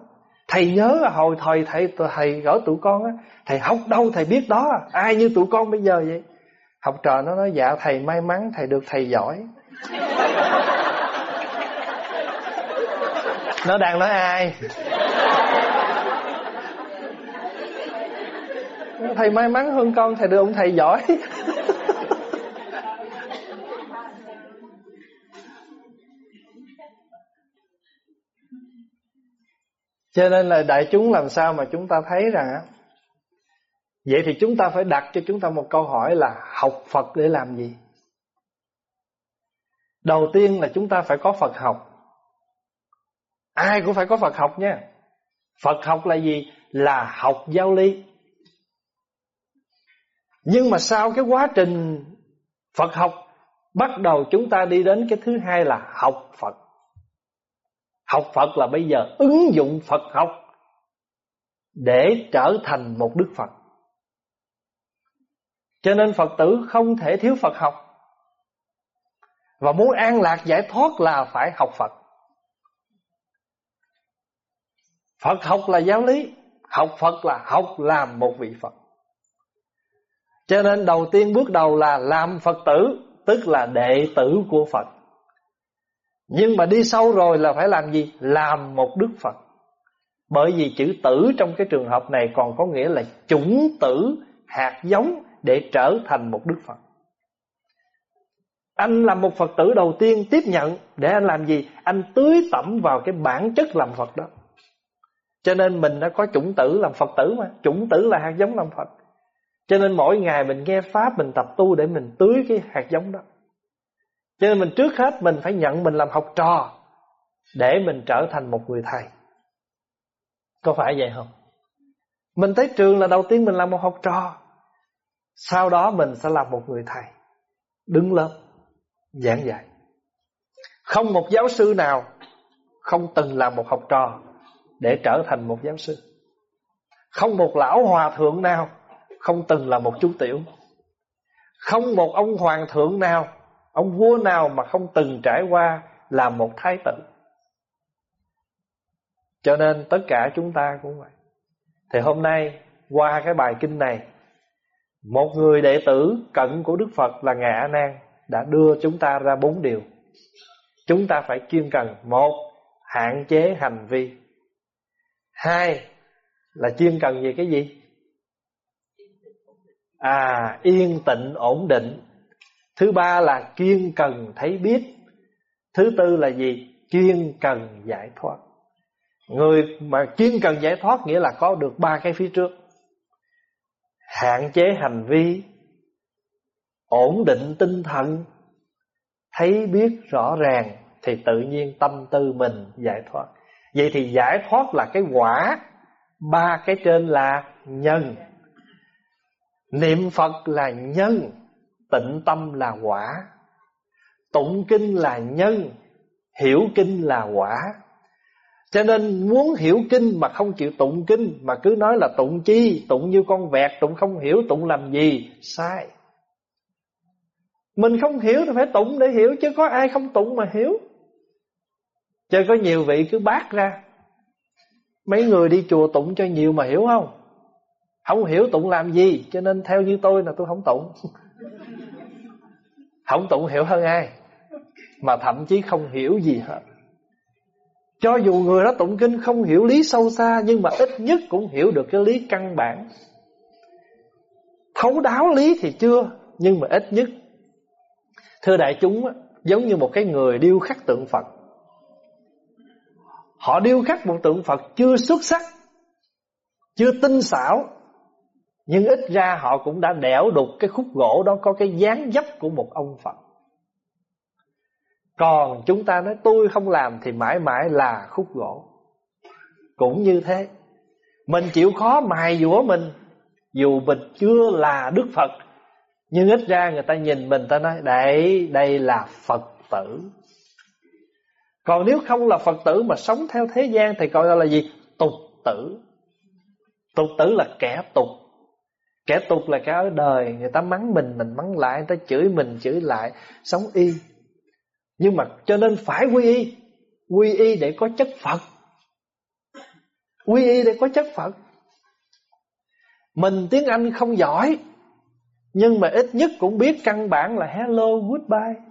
Thầy nhớ là hồi thời thầy thầy gỡ tụi con á Thầy học đâu thầy biết đó. Ai như tụi con bây giờ vậy? Học trò nó nói dạ thầy may mắn Thầy được thầy giỏi. Nó đang nói ai? Thầy may mắn hơn con thầy được ông thầy giỏi cho nên là đại chúng làm sao mà chúng ta thấy rằng vậy thì chúng ta phải đặt cho chúng ta một câu hỏi là học phật để làm gì? Đầu tiên là chúng ta phải có phật học. Ai cũng phải có phật học nha. Phật học là gì? Là học giáo lý. Nhưng mà sau cái quá trình Phật học, Bắt đầu chúng ta đi đến cái thứ hai là học Phật. Học Phật là bây giờ ứng dụng Phật học Để trở thành một Đức Phật. Cho nên Phật tử không thể thiếu Phật học. Và muốn an lạc giải thoát là phải học Phật. Phật học là giáo lý, Học Phật là học làm một vị Phật. Cho nên đầu tiên bước đầu là làm Phật tử, Tức là đệ tử của Phật. Nhưng mà đi sâu rồi là phải làm gì? Làm một Đức Phật. Bởi vì chữ tử trong cái trường hợp này còn có nghĩa là chủng tử hạt giống để trở thành một Đức Phật. Anh làm một Phật tử đầu tiên tiếp nhận Để anh làm gì? Anh tưới tẩm vào cái bản chất làm Phật đó. Cho nên mình đã có chủng tử làm Phật tử mà. Chủng tử là hạt giống làm Phật. Cho nên mỗi ngày mình nghe Pháp Mình tập tu để mình tưới cái hạt giống đó. Cho nên mình trước hết Mình phải nhận mình làm học trò Để mình trở thành một người thầy. Có phải vậy không? Mình tới trường là đầu tiên mình làm một học trò. Sau đó mình sẽ làm một người thầy. Đứng lớp, Giảng dạy. Không một giáo sư nào Không từng làm một học trò Để trở thành một giáo sư. Không một lão hòa thượng nào không từng là một chú tiểu. Không một ông hoàng thượng nào Ông vua nào mà không từng trải qua làm một thái tử. Cho nên tất cả chúng ta cũng vậy. Thì hôm nay, Qua cái bài kinh này, Một người đệ tử cận của Đức Phật là Ngạ Nan Đã đưa chúng ta ra bốn điều. Chúng ta phải chuyên cần. Một, Hạn chế hành vi. Hai, Là chuyên cần về cái gì? À yên tịnh ổn định. Thứ ba là kiên cần thấy biết. Thứ tư là gì? kiên cần giải thoát. Người mà kiên cần giải thoát Nghĩa là có được ba cái phía trước. Hạn chế hành vi, Ổn định tinh thần, Thấy biết rõ ràng Thì tự nhiên tâm tư mình giải thoát. Vậy thì giải thoát là cái quả, Ba cái trên là nhân. Niệm Phật là nhân. Tịnh tâm là quả. Tụng kinh là nhân, Hiểu kinh là quả. Cho nên muốn hiểu kinh mà không chịu tụng kinh, Mà cứ nói là tụng chi, Tụng như con vẹt, Tụng không hiểu, tụng làm gì? Sai. Mình không hiểu thì phải tụng để hiểu, Chứ có ai không tụng mà hiểu? Chứ có nhiều vị cứ bác ra. Mấy người đi chùa tụng cho nhiều mà hiểu không? Không hiểu tụng làm gì, Cho nên theo như tôi là tôi không tụng. Không tụng hiểu hơn ai, Mà thậm chí không hiểu gì hết. Cho dù người đó tụng kinh không hiểu lý sâu xa, Nhưng mà ít nhất cũng hiểu được cái lý căn bản. Thấu đáo lý thì chưa, Nhưng mà ít nhất. Thưa đại chúng Giống như một cái người điêu khắc tượng Phật. Họ điêu khắc một tượng Phật chưa xuất sắc, Chưa tinh xảo nhưng ít ra họ cũng đã đẽo đục cái khúc gỗ đó Có cái dáng dấp của một ông Phật. Còn chúng ta nói tôi không làm Thì mãi mãi là khúc gỗ. Cũng như thế Mình chịu khó mài dũa mình Dù mình chưa là Đức Phật. Nhưng ít ra người ta nhìn mình ta nói Đấy, đây là Phật tử. Còn nếu không là Phật tử mà sống theo thế gian Thì gọi là gì? Tục tử. Tục tử là kẻ tục. Kẻ tục là cái ở đời Người ta mắng mình, mình mắng lại Người ta chửi mình, chửi lại Sống y. Nhưng mà cho nên phải quy y. Quy y để có chất Phật. Quy y để có chất Phật. Mình tiếng Anh không giỏi Nhưng mà ít nhất cũng biết căn bản là hello, goodbye.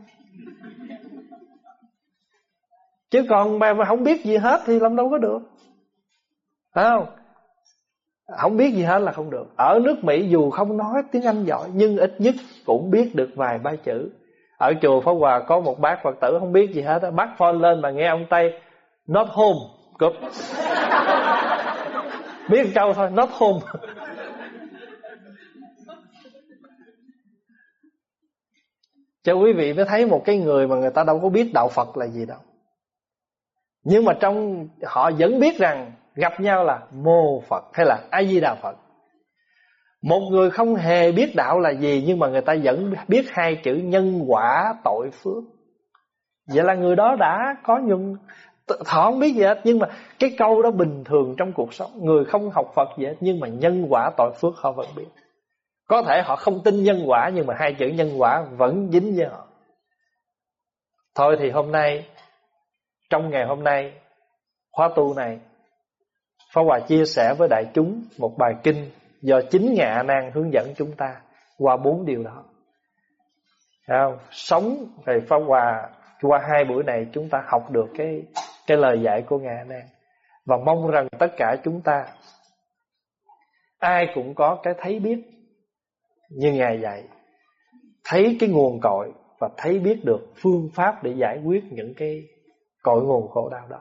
Chứ còn mà, mà không biết gì hết Thì làm đâu có được. Phải không? Không biết gì hết là không được. Ở nước Mỹ dù không nói tiếng Anh giỏi, Nhưng ít nhất cũng biết được vài ba chữ. Ở chùa Pháp Hòa có một bác Phật tử không biết gì hết Bác phone lên mà nghe ông Tây, Not home. Cúp. Biết câu thôi, Not home. Cho quý vị mới thấy một cái người mà người ta đâu có biết đạo Phật là gì đâu. Nhưng mà trong họ vẫn biết rằng gặp nhau là mô Phật hay là A Di Đà Phật. Một người không hề biết đạo là gì, nhưng mà người ta vẫn biết hai chữ nhân quả tội phước. Vậy là người đó đã có những Họ không biết gì hết, Nhưng mà cái câu đó bình thường trong cuộc sống Người không học Phật gì hết, Nhưng mà nhân quả tội phước họ vẫn biết Có thể họ không tin nhân quả, Nhưng mà hai chữ nhân quả vẫn dính với họ Thôi thì hôm nay, Trong ngày hôm nay, Khóa tu này Pháp Hòa chia sẻ với đại chúng một bài kinh do chính Ngài A Nan hướng dẫn chúng ta qua bốn điều đó. không? Sống thì Pháp Hòa qua hai buổi này chúng ta học được cái cái lời dạy của Ngài A Nan và mong rằng tất cả chúng ta, ai cũng có cái thấy biết như Ngài dạy. Thấy cái nguồn cội và thấy biết được phương pháp để giải quyết những cái cội nguồn khổ đau đó.